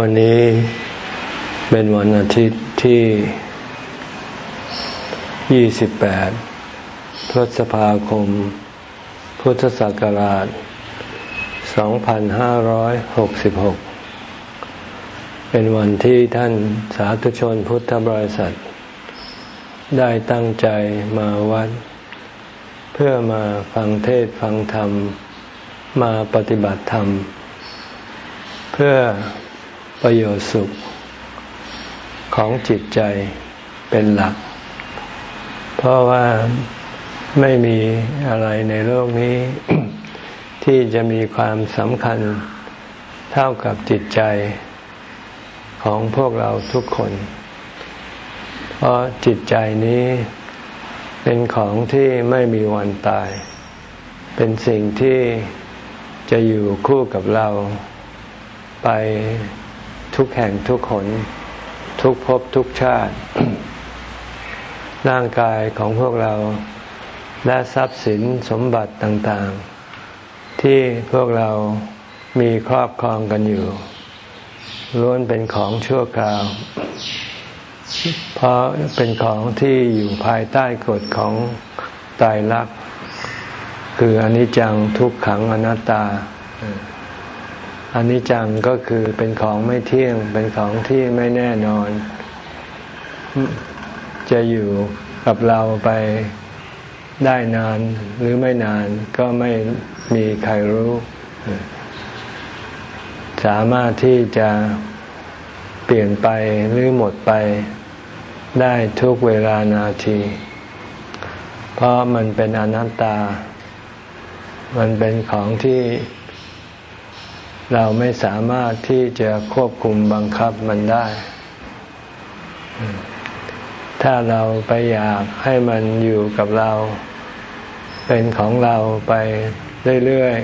วันนี้เป็นวันอาทิตย์ที่ 28 พฤษภาคม พุทธศักราช 2566 เป็นวันที่ท่านสาธุชนพุทธบริษัท ได้ตั้งใจมาวัด เพื่อมาฟังเทศฟังธรรม มาปฏิบัติธรรม เพื่อ ประโยชน์สุขของจิตใจเป็นหลัก เพราะว่าไม่มีอะไรในโลกนี้ ที่จะมีความสำคัญเท่ากับจิตใจของพวกเราทุกคน เพราะจิตใจนี้เป็นของที่ไม่มีวันตาย เป็นสิ่งที่จะอยู่คู่กับเราไป ทุกแห่งทุกคนทุกภพทุกชาติ ร่างกายของพวกเราและทรัพย์สินสมบัติต่างๆ ที่พวกเรามีครอบครองกันอยู่ล้วนเป็นของชั่วคราว เพราะเป็นของที่อยู่ภายใต้กฎของตายรัก คืออนิจจังทุกขังอนัตตา อนิจจังก็คือเป็นของไม่เที่ยง เป็นของที่ไม่แน่นอน จะอยู่กับเราไปได้นานหรือไม่นานก็ไม่มีใครรู้ สามารถที่จะเปลี่ยนไปหรือหมดไปได้ทุกเวลานาที เพราะมันเป็นอนัตตา มันเป็นของที่ เราไม่สามารถที่จะควบคุมบังคับมันได้ ถ้าเราไปอยากให้มันอยู่กับเรา เป็นของเราไปเรื่อย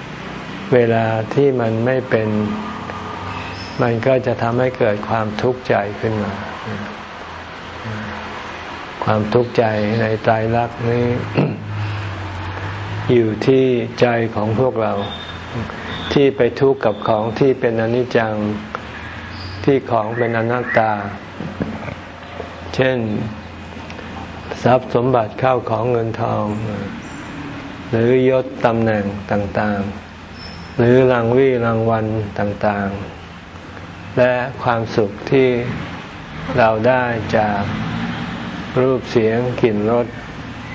ๆ เวลาที่มันไม่เป็น มันก็จะทำให้เกิดความทุกข์ใจขึ้นมา ความทุกข์ใจในใจรักนี้ อยู่ที่ใจของพวกเรา ที่ไปทุกข์กับของที่เป็นอนิจจังที่ของเป็นอนัตตา เช่น ทรัพย์สมบัติเข้าของเงินทอง หรือยศตำแหน่งต่างๆ หรือรางวี่รางวัลต่างๆ และความสุขที่เราได้จากรูปเสียงกลิ่นรส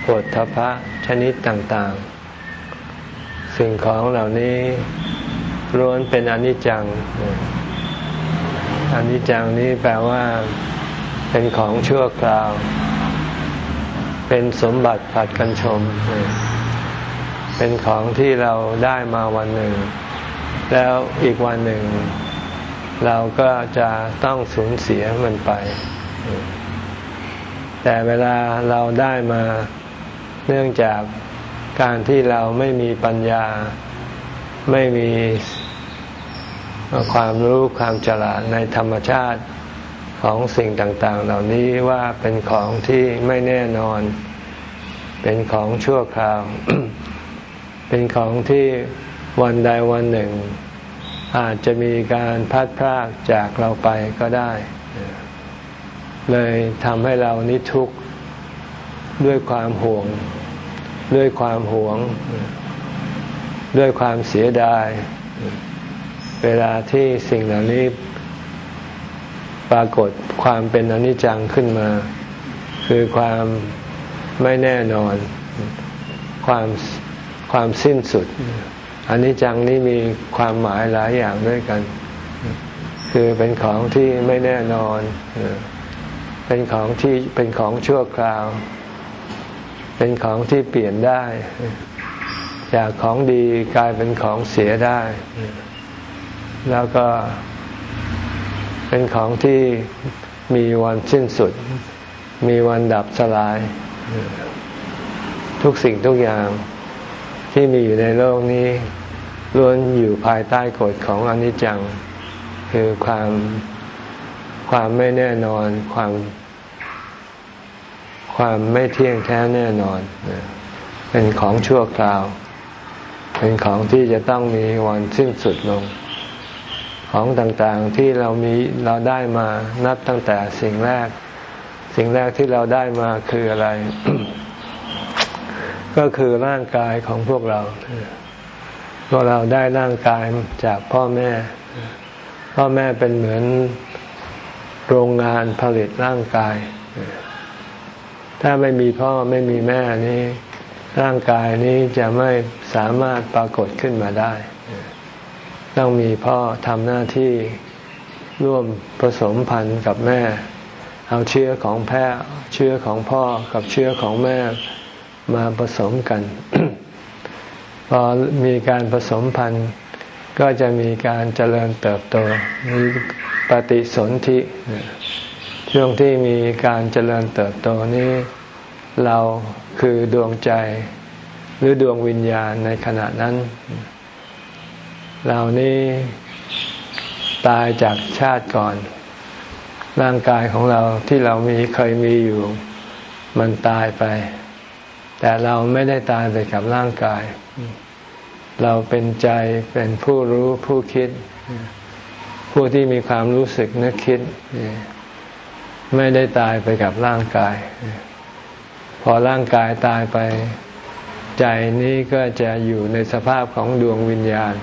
ปวดทพะชนิดต่างๆ สิ่งของเหล่านี้ ล้วนเป็นอนิจจังอนิจจังนี้แปลว่า เป็นของชั่วคราว เป็นสมบัติผัดกันชม เป็นของที่เราได้มาวันหนึ่ง แล้วอีกวันหนึ่ง เราก็จะต้องสูญเสียมันไป แต่เวลาเราได้มาเนื่องจากการที่เราไม่มีปัญญาไม่มี ความรู้ความฉลาดในธรรมชาติของสิ่งต่างๆ เหล่านี้ว่าเป็นของที่ไม่แน่นอน เป็นของชั่วคราว เป็นของที่วันใดวันหนึ่ง อาจจะมีการพัดพรากจากเราไปก็ได้ เลยทำให้เรานิทุกข์ด้วยความห่วง ด้วยความหวง ด้วยความเสียดาย เวลาที่สิ่งเหล่านี้ปรากฏความเป็นอนิจจังขึ้นมา คือความไม่แน่นอน ความความสิ้นสุดอนิจจังนี้มีความหมายหลายอย่างด้วยกัน คือเป็นของที่ไม่แน่นอน เป็นของที่เป็นของชั่วคราว เป็นของที่เปลี่ยนได้ จากของดีกลายเป็นของเสียได้ แล้วก็เป็นของที่มีวันสิ้นสุด มีวันดับสลาย ทุกสิ่งทุกอย่างที่มีอยู่ในโลกนี้ล้วนอยู่ภายใต้กฎของอนิจจัง คือความความไม่แน่นอนความ ความไม่เที่ยงแท้แน่นอน เป็นของชั่วคราว เป็นของที่จะต้องมีวันสิ้นสุดลง ของต่างๆที่เรามีเราได้มานับตั้งแต่สิ่งแรก สิ่งแรกที่เราได้มาคืออะไร ก็คือร่างกายของพวกเราพวกเราได้ร่างกายจากพ่อแม่ พ่อแม่เป็นเหมือนโรงงานผลิตร่างกาย ถ้าไม่มีพ่อไม่มีแม่นี้ ร่างกายนี้จะไม่สามารถปรากฏขึ้นมาได้ ต้องมีพ่อทำหน้าที่ร่วมผสมพันธุ์กับแม่ เอาเชื้อของแพะเชื้อของพ่อกับเชื้อของแม่มาผสมกัน พอมีการผสมพันธุ์ก็จะมีการเจริญเติบโต มีปฏิสนธิ ช่วงที่มีการเจริญเติบโตนี้ เราคือดวงใจหรือดวงวิญญาณในขณะนั้น เรานี้ตายจากชาติก่อน ร่างกายของเราที่เรามีเคยมีอยู่ มันตายไป แต่เราไม่ได้ตายไปกับร่างกาย เราเป็นใจเป็นผู้รู้ผู้คิด ผู้ที่มีความรู้สึกนึกคิด ไม่ได้ตายไปกับร่างกาย พอร่างกายตายไป ใจนี้ก็จะอยู่ในสภาพของดวงวิญญาณ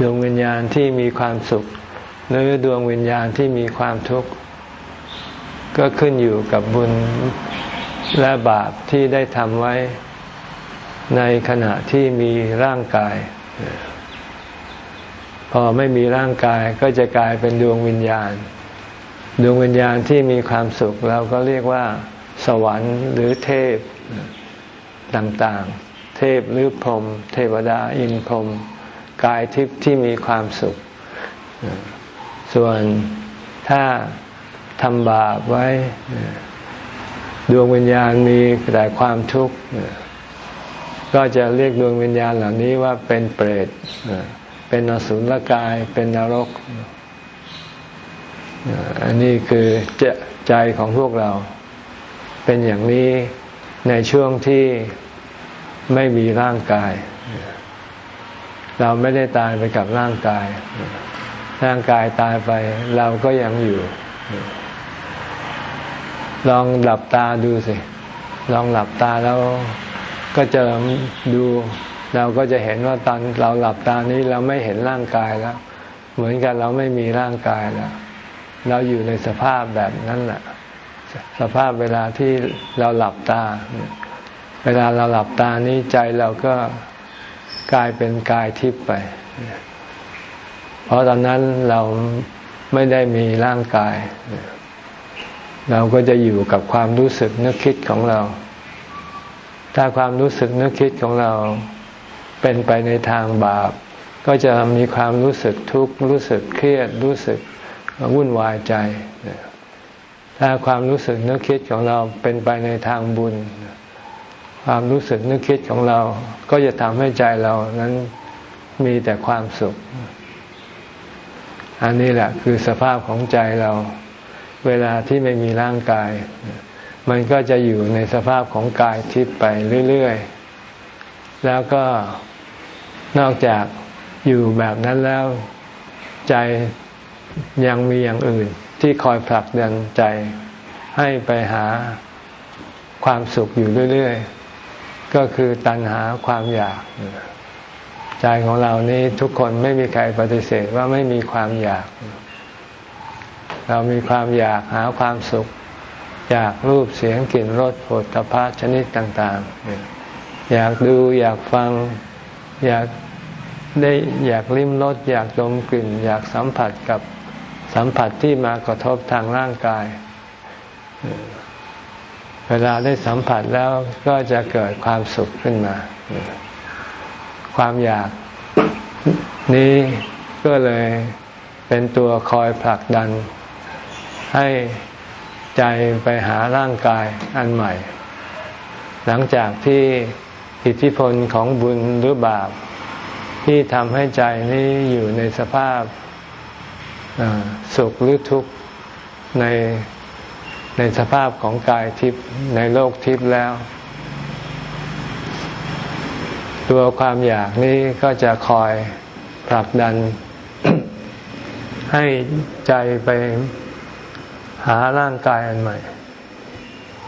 ดวงวิญญาณที่มีความสุข หรือดวงวิญญาณที่มีความทุกข์ ก็ขึ้นอยู่กับบุญและบาปที่ได้ทำไว้ในขณะที่มีร่างกาย พอไม่มีร่างกายก็จะกลายเป็นดวงวิญญาณ ดวงวิญญาณที่มีความสุขเราก็เรียกว่า สวรรค์หรือเทพต่างๆ เทพหรือพรหมเทวดาอินพรหม กายทิพย์ที่มีความสุข ส่วนถ้าทำบาปไว้ ดวงวิญญาณมีแต่ความทุกข์ ก็จะเรียกดวงวิญญาณเหล่านี้ว่าเป็นเปรตเป็นอสุรกายเป็นนรก อันนี้คือใจของพวกเรา เป็นอย่างนี้ในช่วงที่ไม่มีร่างกาย เราไม่ได้ตายไปกับร่างกาย ร่างกายตายไปเราก็ยังอยู่ ลองหลับตาดูสิ ลองหลับตาแล้วก็จะดู เราก็จะเห็นว่าตอนเราหลับตานี้เราไม่เห็นร่างกายแล้ว เหมือนกันเราไม่มีร่างกายแล้ว เราอยู่ในสภาพแบบนั้นแหละสภาพเวลาที่เราหลับตา เวลาเราหลับตานี้ใจเราก็ กลายเป็นกายทิพย์ไป เพราะตอนนั้นเราไม่ได้มีร่างกาย เราก็จะอยู่กับความรู้สึกนึกคิดของเรา ถ้าความรู้สึกนึกคิดของเราเป็นไปในทางบาป ก็จะมีความรู้สึกทุกข์รู้สึกเครียดรู้สึกวุ่นวายใจ ถ้าความรู้สึกนึกคิดของเราเป็นไปในทางบุญ ความรู้สึกนึกคิดของเรา ก็จะทำให้ใจเรานั้นมีแต่ความสุข อันนี้แหละคือสภาพของใจเรา เวลาที่ไม่มีร่างกาย มันก็จะอยู่ในสภาพของกายทิพย์ไปเรื่อยๆ แล้วก็นอกจากอยู่แบบนั้นแล้วใจยังมีอย่างอื่น ที่คอยผลักดันใจให้ไปหาความสุขอยู่เรื่อย ๆ ก็คือตัณหาความอยาก ใจของเรานี้ทุกคนไม่มีใครปฏิเสธว่าไม่มีความอยาก เรามีความอยากหาความสุข อยากรูปเสียงกลิ่นรสผลตภะชนิดต่าง ๆ อยากดูอยากฟังอยากได้อยากลิ้มรสอยากดมกลิ่น อยากสัมผัสกับสัมผัสที่มากระทบทางร่างกาย เวลาได้สัมผัสแล้วก็จะเกิดความสุขขึ้นมา ความอยากนี้ก็เลยเป็นตัวคอยผลักดัน ให้ใจไปหาร่างกายอันใหม่ หลังจากที่อิทธิพลของบุญหรือบาป ที่ทำให้ใจนี้อยู่ในสภาพสุขหรือทุกข์ใน ในสภาพของกายทิพย์ในโลกทิพย์แล้ว ตัวความอยากนี้ก็จะคอยผลักดัน ให้ใจไปหาร่างกายอันใหม่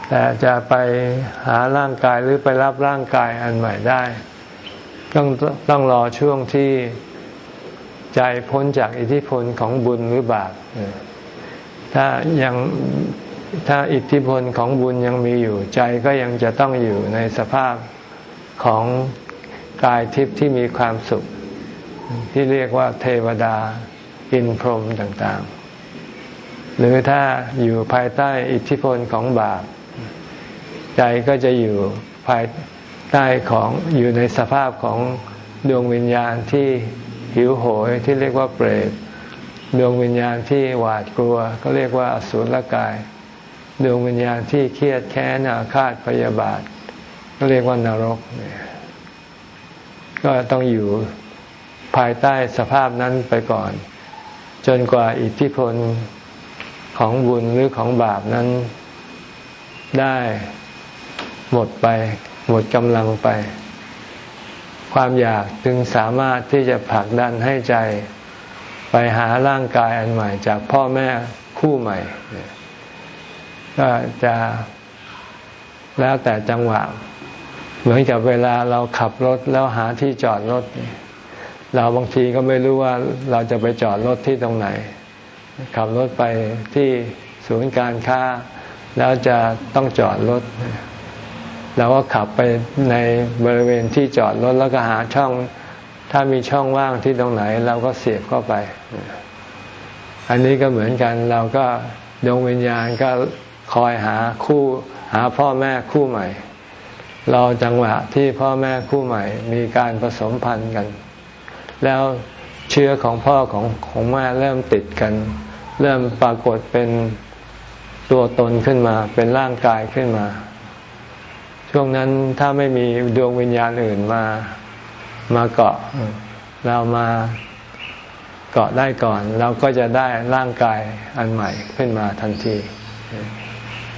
แต่จะไปหาร่างกายหรือไปรับร่างกายอันใหม่ได้ ต้องต้องรอช่วงที่ใจพ้นจากอิทธิพลของบุญหรือบาปถ้ายัง ถ้าอิทธิพลของบุญยังมีอยู่ใจก็ยังจะต้องอยู่ในสภาพของกายทิพย์ที่มีความสุข ที่เรียกว่าเทวดาอินพรหมต่างๆ หรือถ้าอยู่ภายใต้อิทธิพลของบาป ใจก็จะอยู่ภายใต้ของอยู่ในสภาพของดวงวิญญาณที่หิวโหยที่เรียกว่าเปรตดวงวิญญาณที่หวาดกลัวก็เรียกว่าอสุรกาย ดวงวิญญาณที่เครียดแค้นอาฆาตพยาบาทก็เรียกว่านรกก็ต้องอยู่ภายใต้สภาพนั้นไปก่อน จนกว่าอิทธิพลของบุญหรือของบาปนั้นได้หมดไป หมดกำลังไป ความอยากจึงสามารถที่จะผลักดันให้ใจไปหาร่างกายอันใหม่จากพ่อแม่คู่ใหม่ ก็จะแล้วแต่จังหวะ เหมือนกับเวลาเราขับรถแล้วหาที่จอดรถ เราบางทีก็ไม่รู้ว่าเราจะไปจอดรถที่ตรงไหน ขับรถไปที่ศูนย์การค้า แล้วจะต้องจอดรถเราก็ขับไปในบริเวณที่จอดรถแล้วก็หาช่อง ถ้ามีช่องว่างที่ตรงไหน เราก็เสียบเข้าไป อันนี้ก็เหมือนกันเราก็ดวงวิญญาณก็ คอยหาคู่หาพ่อแม่คู่ใหม่ เราจังหวะที่พ่อแม่คู่ใหม่ มีการผสมพันธุ์กัน แล้วเชื้อของพ่อของของแม่เริ่มติดกัน เริ่มปรากฏเป็นตัวตนขึ้นมา เป็นร่างกายขึ้นมา ช่วงนั้นถ้าไม่มีดวงวิญญาณอื่นมามาเกาะ เรามาเกาะได้ก่อน เราก็จะได้ร่างกายอันใหม่ขึ้นมาทันที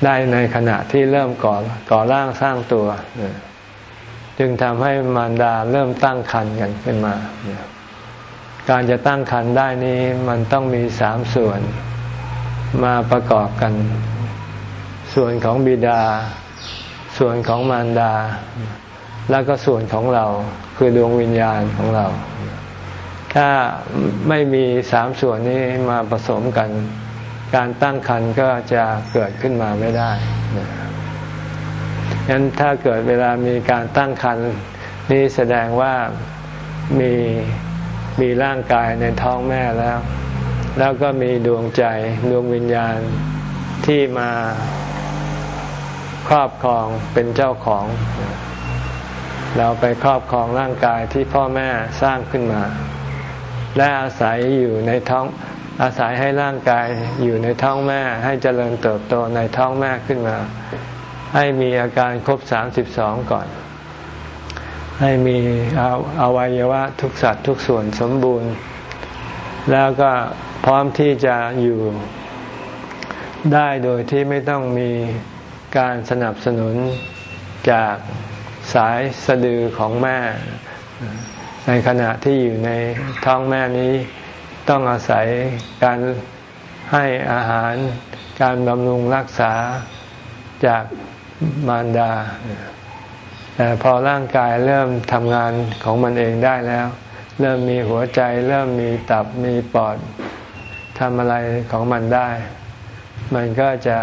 ได้ในขณะที่เริ่มก่อก่อร่างสร้างตัว จึงทำให้มารดาเริ่มตั้งครรภ์กันขึ้นมา การจะตั้งครรภ์ได้นี้มันต้องมีสามส่วนมาประกอบกัน ส่วนของบิดา ส่วนของมารดา แล้วก็ส่วนของเราคือดวงวิญญาณของเรา ถ้าไม่มีสามส่วนนี้มาผสมกัน การตั้งครรภ์ก็จะเกิดขึ้นมาไม่ได้งั้นถ้าเกิดเวลามีการตั้งครรภ์นี่แสดงว่ามีมีร่างกายในท้องแม่แล้ว แล้วก็มีดวงใจดวงวิญญาณที่มาครอบครองเป็นเจ้าของ เราไปครอบครองร่างกายที่พ่อแม่สร้างขึ้นมา และอาศัยอยู่ในท้อง อาศัยให้ร่างกายอยู่ในท้องแม่ ให้เจริญเติบโตในท้องแม่ขึ้นมา ให้มีอาการครบสามสิบสองก่อน ให้มีอวัยวะทุกสัตว์ทุกส่วนสมบูรณ์ แล้วก็พร้อมที่จะอยู่ได้โดยที่ไม่ต้องมีการสนับสนุนจากสายสะดือของแม่ ในขณะที่อยู่ในท้องแม่นี้ ต้องอาศัยการให้อาหารการบำรุงรักษาจากมารดา แต่พอร่างกายเริ่มทำงานของมันเองได้แล้ว เริ่มมีหัวใจ เริ่มมีตับมีปอดทำอะไรของมันได้ มันก็จะ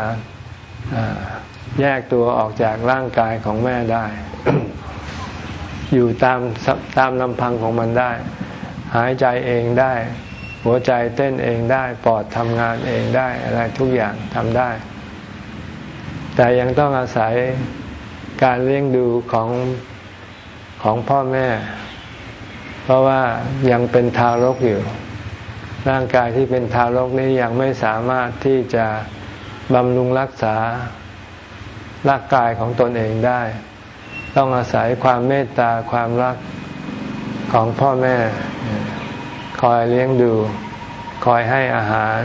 แยกตัวออกจากร่างกายของแม่ได้ อยู่ตามตามลำพังของมันได้ หายใจเองได้ หัวใจเต้นเองได้ปอดทำงานเองได้อะไรทุกอย่างทำได้ แต่ยังต้องอาศัยการเลี้ยงดูของของพ่อแม่ เพราะว่ายังเป็นทารกอยู่ ร่างกายที่เป็นทารกนี้ยังไม่สามารถที่จะบำรุงรักษาร่างกายของตนเองได้ ต้องอาศัยความเมตตาความรักของพ่อแม่ คอยเลี้ยงดู คอยให้อาหาร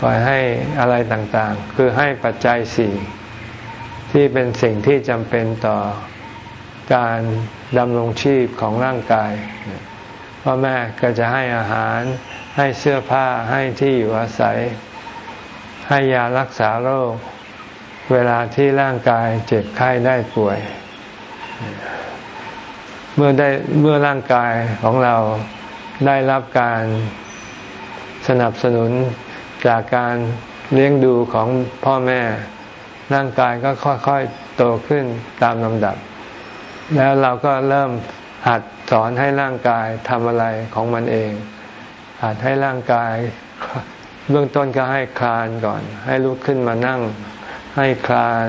คอยให้อะไรต่างๆ คือให้ปัจจัยสี่ที่เป็นสิ่งที่จำเป็นต่อการดำรงชีพของร่างกายพ่อแม่ก็จะให้อาหาร ให้เสื้อผ้าให้ที่อยู่อาศัย ให้ยารักษาโรค เวลาที่ร่างกายเจ็บไข้ได้ป่วย เมื่อได้เมื่อร่างกายของเรา ได้รับการสนับสนุนจากการเลี้ยงดูของพ่อแม่ ร่างกายก็ค่อยๆโตขึ้นตามลำดับ แล้วเราก็เริ่มหัดสอนให้ร่างกายทำอะไรของมันเอง หัดให้ร่างกายเบื้องต้นก็ให้คลานก่อน ให้ลุกขึ้นมานั่ง ให้คลาน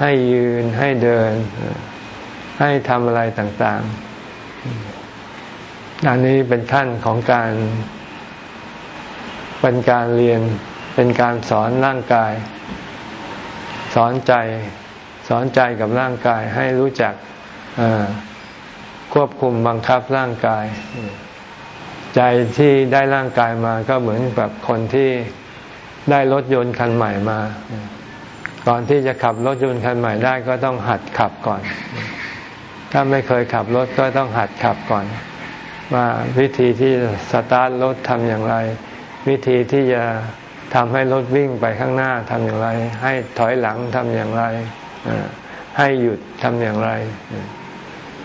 ให้ยืนให้เดิน ให้ทำอะไรต่างๆ อันนี้เป็นขั้นของการเป็นการเรียน เป็นการสอนร่างกาย สอนใจ สอนใจกับร่างกายให้รู้จักควบคุมบังคับร่างกาย ใจที่ได้ร่างกายมาก็เหมือนแบบคนที่ได้รถยนต์คันใหม่มา ก่อนที่จะขับรถยนต์คันใหม่ได้ก็ต้องหัดขับก่อน ถ้าไม่เคยขับรถก็ต้องหัดขับก่อน ว่าวิธีที่สตาร์ทรถทำอย่างไร วิธีที่จะทำให้รถวิ่งไปข้างหน้าทำอย่างไร ให้ถอยหลังทำอย่างไร ให้หยุดทำอย่างไร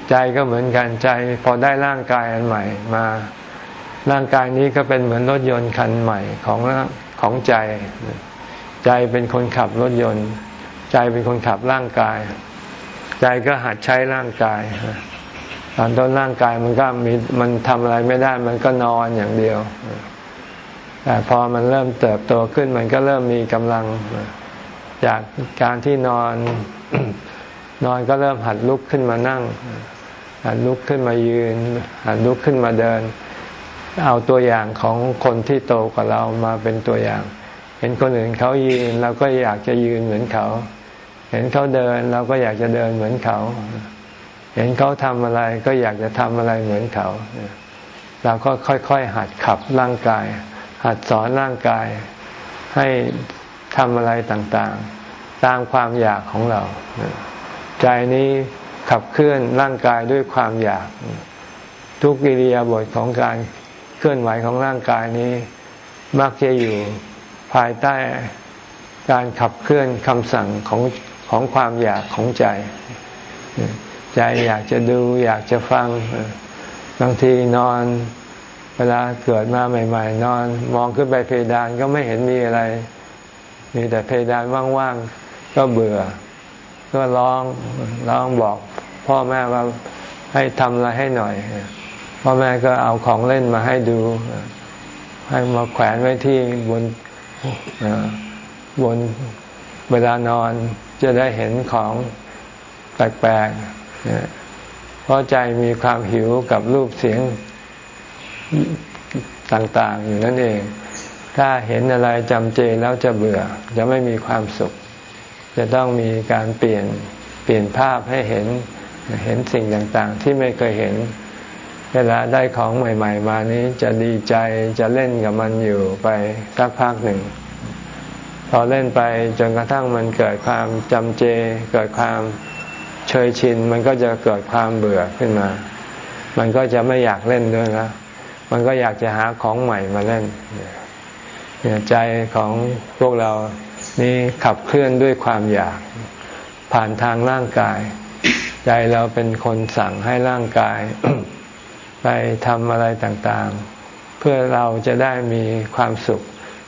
ใจก็เหมือนกันใจ พอได้ร่างกายอันใหม่มาร่างกายนี้ก็เป็นเหมือนรถยนต์คันใหม่ของของใจ ใจเป็นคนขับรถยนต์ ใจเป็นคนขับร่างกาย ใจก็หัดใช้ร่างกาย ตอนต้นร่างกายมันก็มีมันทำอะไรไม่ได้ มันก็นอนอย่างเดียว แต่พอมันเริ่มเติบโตขึ้นมันก็เริ่มมีกำลัง จากการที่นอน นอนก็เริ่มหัดลุกขึ้นมานั่ง หัดลุกขึ้นมายืน หัดลุกขึ้นมาเดิน เอาตัวอย่างของคนที่โตกว่าเรามาเป็นตัวอย่าง เห็นคนอื่นเขายืนเราก็อยากจะยืนเหมือนเขา เห็นเขาเดินเราก็อยากจะเดินเหมือนเขา เห็นเขาทำอะไรก็อยากจะทำอะไรเหมือนเขา เราก็ค่อยๆ หัดขับร่างกาย หัดสอนร่างกาย ให้ทำอะไรต่างๆ ตามความอยากของเรา ใจนี้ขับเคลื่อนร่างกายด้วยความอยาก ทุกกิริยาบทของการเคลื่อนไหวของร่างกายนี้ มักจะอยู่ภายใต้การขับเคลื่อนคำสั่งของของความอยากของใจ ใจอยากจะดูอยากจะฟัง บางทีนอนเวลาเกิดมาใหม่ ๆ นอนมองขึ้นไปเพดานก็ไม่เห็นมีอะไร มีแต่เพดานว่างๆ ก็เบื่อ ก็ร้องร้องบอก พ่อแม่ว่าให้ทำอะไรให้หน่อย พ่อแม่ก็เอาของเล่นมาให้ดู ให้มาแขวนไว้ที่บนบนเวลานอนจะได้เห็นของแปลกๆ เพราะใจมีความหิวกับรูปเสียงต่างๆ อยู่นั่นเอง ถ้าเห็นอะไรจำเจแล้วจะเบื่อ จะไม่มีความสุข จะต้องมีการเปลี่ยนเปลี่ยนภาพให้เห็นเห็นสิ่งต่างๆ ที่ไม่เคยเห็น เวลาได้ของใหม่ ๆ มานี้จะดีใจจะเล่นกับมันอยู่ไปสักพักหนึ่ง พอเล่นไปจนกระทั่งมันเกิดความจำเจเกิดความ เชยชินมันก็จะเกิดความเบื่อขึ้นมา มันก็จะไม่อยากเล่นด้วยแล้วมันก็อยากจะหาของใหม่มาเล่นใจของพวกเรานี่ขับเคลื่อนด้วยความอยาก ผ่านทางร่างกาย ใจเราเป็นคนสั่งให้ร่างกาย ไปทำอะไรต่างๆ เพื่อเราจะได้มีความสุข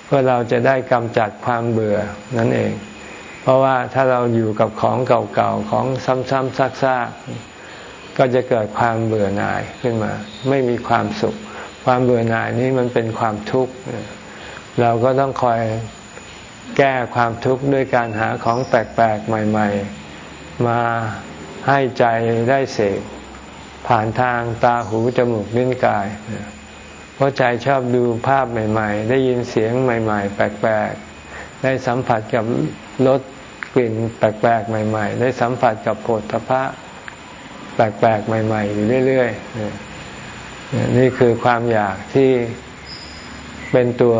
เพื่อเราจะได้กำจัดความเบื่อนั่นเอง เพราะว่าถ้าเราอยู่กับของเก่าๆของซ้ำๆซักๆก็จะเกิดความเบื่อหน่ายขึ้นมา ไม่มีความสุข ความเบื่อหน่ายนี้มันเป็นความทุกข์เราก็ต้องคอยแก้ความทุกข์ด้วยการหาของแปลกๆ ใหม่ ๆ มาให้ใจได้เสกผ่านทางตาหูจมูกลิ้นกาย เพราะใจชอบดูภาพใหม่ ๆ ได้ยินเสียงใหม่ ๆ แปลกๆ ได้สัมผัสกับรส กลิ่นแปลกๆใหม่ ๆ ได้สัมผัสกับโผฏฐพะแปลกๆใหม่ ๆ อยู่เรื่อยๆนี่คือความอยากที่เป็นตัว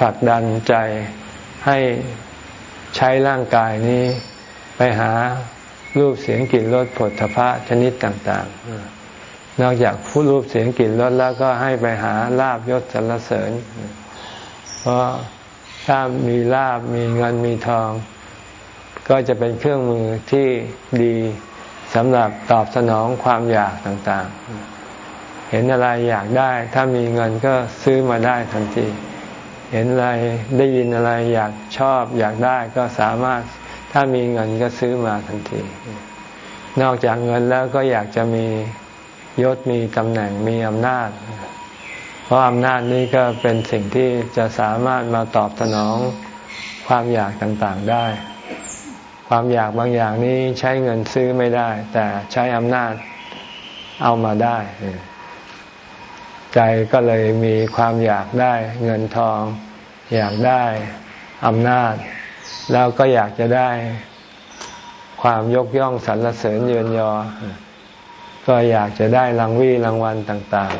ผลักดันใจให้ใช้ร่างกายนี้ไปหารูปเสียงกลิ่นรสผลทพะชนิดต่าง ๆ นอกจากผู้รูปเสียงกลิ่นรสแล้วก็ให้ไปหาลาบยศสรรเสริญ เพราะถ้ามีลาบมีเงินมีทอง ก็จะเป็นเครื่องมือที่ดีสำหรับตอบสนองความอยากต่างๆ เห็นอะไรอยากได้ ถ้ามีเงินก็ซื้อมาได้ทันที เห็นอะไรได้ยินอะไรอยากชอบ อยากได้ก็สามารถถ้ามีเงินก็ซื้อมาทันที นอกจากเงินแล้วก็อยากจะมียศมีตำแหน่งมีอำนาจ เพราะอำนาจนี้ก็เป็นสิ่งที่จะสามารถมาตอบสนองความอยากต่างๆได้ ความอยากบางอย่างนี้ใช้เงินซื้อไม่ได้ แต่ใช้อำนาจเอามาได้ ใจก็เลยมีความอยากได้เงินทอง อยากได้อำนาจ แล้วก็อยากจะได้ความยกย่องสรรเสริญเยือนยอ ก็อยากจะได้รางวีรางวัลต่าง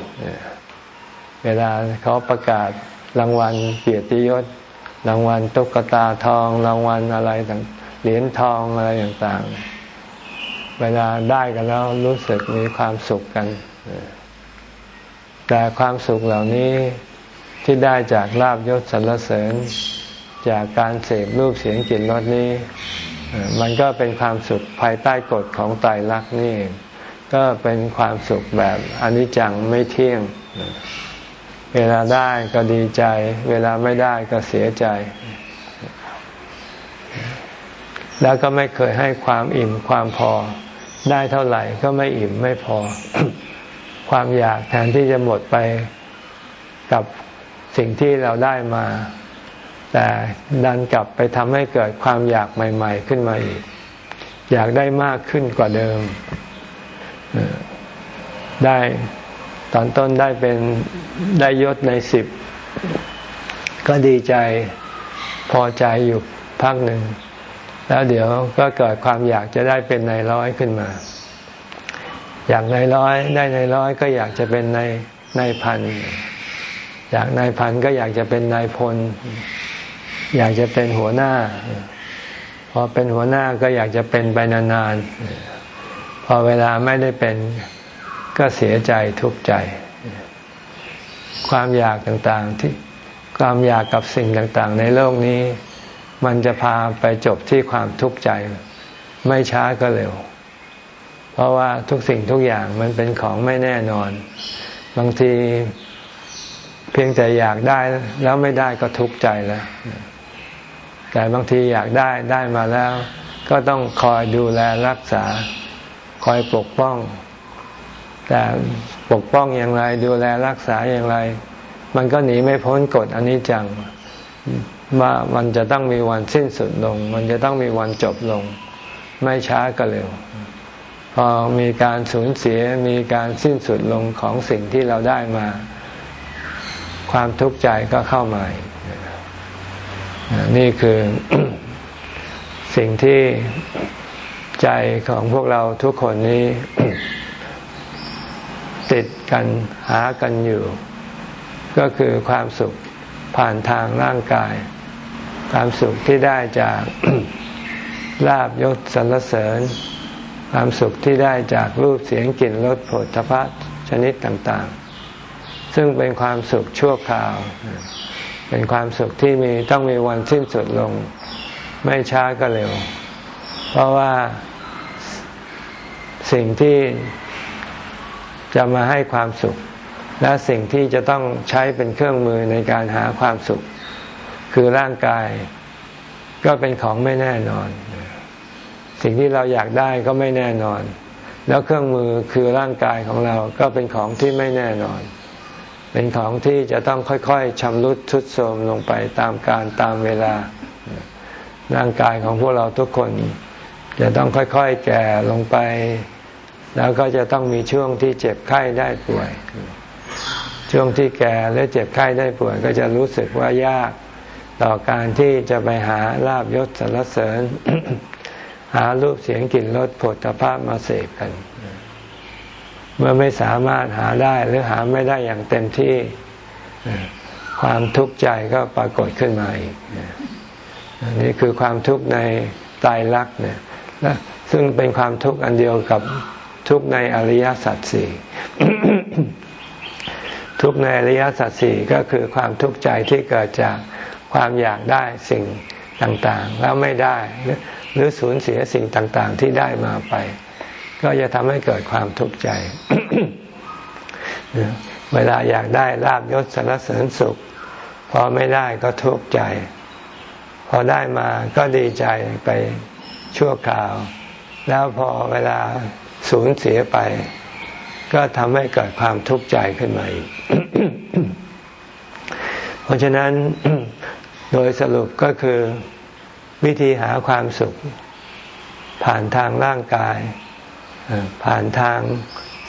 ๆ เวลาเขาประกาศรางวัลเกียรติยศ รางวัลตุ๊กตาทอง รางวัลอะไรต่าง เหรียญทองอะไรต่างๆ เวลาได้กันแล้วรู้สึกมีความสุขกัน แต่ความสุขเหล่านี้ที่ได้จากลาบยศสรรเสริญ จากการเสพรูปเสียงกลิ่นรสนี้ มันก็เป็นความสุขภายใต้กฎของไตรลักษณ์นี่ ก็เป็นความสุขแบบอนิจจังไม่เที่ยง เวลาได้ก็ดีใจ เวลาไม่ได้ก็เสียใจ แล้วก็ไม่เคยให้ความอิ่มความพอ ได้เท่าไหร่ก็ไม่อิ่มไม่พอ ความอยากแทนที่จะหมดไปกับสิ่งที่เราได้มา แต่ดันกลับไปทำให้เกิดความอยากใหม่ ๆ ขึ้นมาอีก อยากได้มากขึ้นกว่าเดิม ได้ตอนต้นได้เป็นได้ยศในสิบ ก็ดีใจพอใจอยู่พักหนึ่ง แล้วเดี๋ยวก็เกิดความอยากจะได้เป็นในร้อยขึ้นมา อยากในร้อยได้ในร้อยก็อยากจะเป็นในในพัน อยากในพันก็อยากจะเป็นนายพล อยากจะเป็นหัวหน้า พอเป็นหัวหน้าก็อยากจะเป็นไปนานๆ พอเวลาไม่ได้เป็นก็เสียใจทุกข์ใจ ความอยากต่างๆที่ความอยากกับสิ่งต่างๆ ในโลกนี้ มันจะพาไปจบที่ความทุกข์ใจ ไม่ช้าก็เร็ว เพราะว่าทุกสิ่งทุกอย่างมันเป็นของไม่แน่นอน บางทีเพียงแต่อยากได้แล้วไม่ได้ก็ทุกข์ใจแล้ว แต่บางทีอยากได้ได้มาแล้ว ก็ต้องคอยดูแลรักษา คอยปกป้อง แต่ปกป้องอย่างไร ดูแลรักษาอย่างไร มันก็หนีไม่พ้นกฎอันนี้จัง ว่ามันจะต้องมีวันสิ้นสุดลง มันจะต้องมีวันจบลง ไม่ช้าก็เร็ว พอมีการสูญเสียมีการสิ้นสุดลงของสิ่งที่เราได้มา ความทุกข์ใจก็เข้ามานี่คือสิ่งที่ใจของพวกเราทุกคนนี้ ติดกันหากันอยู่ ก็คือความสุขผ่านทางร่างกาย ความสุขที่ได้จากลาบยศสรรเสริญ ความสุขที่ได้จากรูปเสียงกลิ่นรสผลพะชนิดต่างๆ ซึ่งเป็นความสุขชั่วคราว เป็นความสุขที่มีต้องมีวันสิ้นสุดลง ไม่ช้าก็เร็ว เพราะว่าสิ่งที่จะมาให้ความสุข และสิ่งที่จะต้องใช้เป็นเครื่องมือในการหาความสุข คือร่างกาย ก็เป็นของไม่แน่นอน สิ่งที่เราอยากได้ก็ไม่แน่นอน แล้วเครื่องมือคือร่างกายของเราก็เป็นของที่ไม่แน่นอน เป็นของที่จะต้องค่อยๆชำรุดทุดโทรมลงไปตามการตามเวลา ร่างกายของพวกเราทุกคน จะต้องค่อยๆแก่ลงไป แล้วก็จะต้องมีช่วงที่เจ็บไข้ได้ป่วยช่วงที่แก่และเจ็บไข้ได้ป่วยก็จะรู้สึกว่ายาก ต่อการที่จะไปหาลาบยศสรรเสริญ หารูปเสียงกลิ่นรสผลตภาพมาเสพกัน เมื่อไม่สามารถหาได้หรือหาไม่ได้อย่างเต็มที่ความทุกข์ใจก็ปรากฏขึ้นมาอีกนี่คือความทุกข์ในตายรักเนี่ยซึ่งเป็นความทุกข์อันเดียวกับทุกข์ในอริยสัจสี่ทุกข์ในอริยสัจสี่ก็คือความทุกข์ใจที่เกิดจาก ความอยากได้สิ่งต่างๆ แล้วไม่ได้ หรือสูญเสียสิ่งต่างๆ ที่ได้มาไป ก็จะทำให้เกิดความทุกข์ใจ เวลาอยากได้ลาบยศสรรเสริญสุข พอไม่ได้ก็ทุกข์ใจ พอได้มาก็ดีใจไปชั่วคราว แล้วพอเวลาสูญเสียไป ก็ทำให้เกิดความทุกข์ใจขึ้นมาอีก เพราะฉะนั้น โดยสรุปก็คือวิธีหาความสุข ผ่านทางร่างกาย ผ่านทาง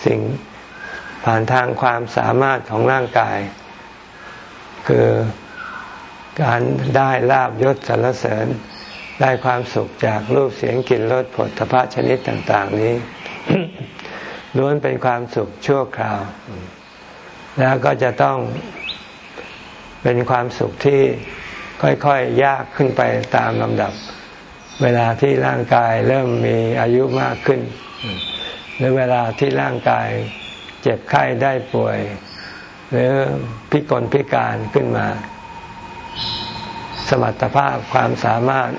สิ่ง ผ่านทางความสามารถของร่างกาย คือการได้ลาบยศสรรเสริญ ได้ความสุขจากรูปเสียงกลิ่นรสผลทพะชนิดต่าง ๆ นี้ล้วนเป็นความสุขชั่วคราว แล้วก็จะต้องเป็นความสุขที่ ค่อยๆยากขึ้นไปตามลำดับ เวลาที่ร่างกายเริ่มมีอายุมากขึ้น หรือเวลาที่ร่างกายเจ็บไข้ได้ป่วย หรือพิกลพิการขึ้นมา สมรรถภาพความสามารถ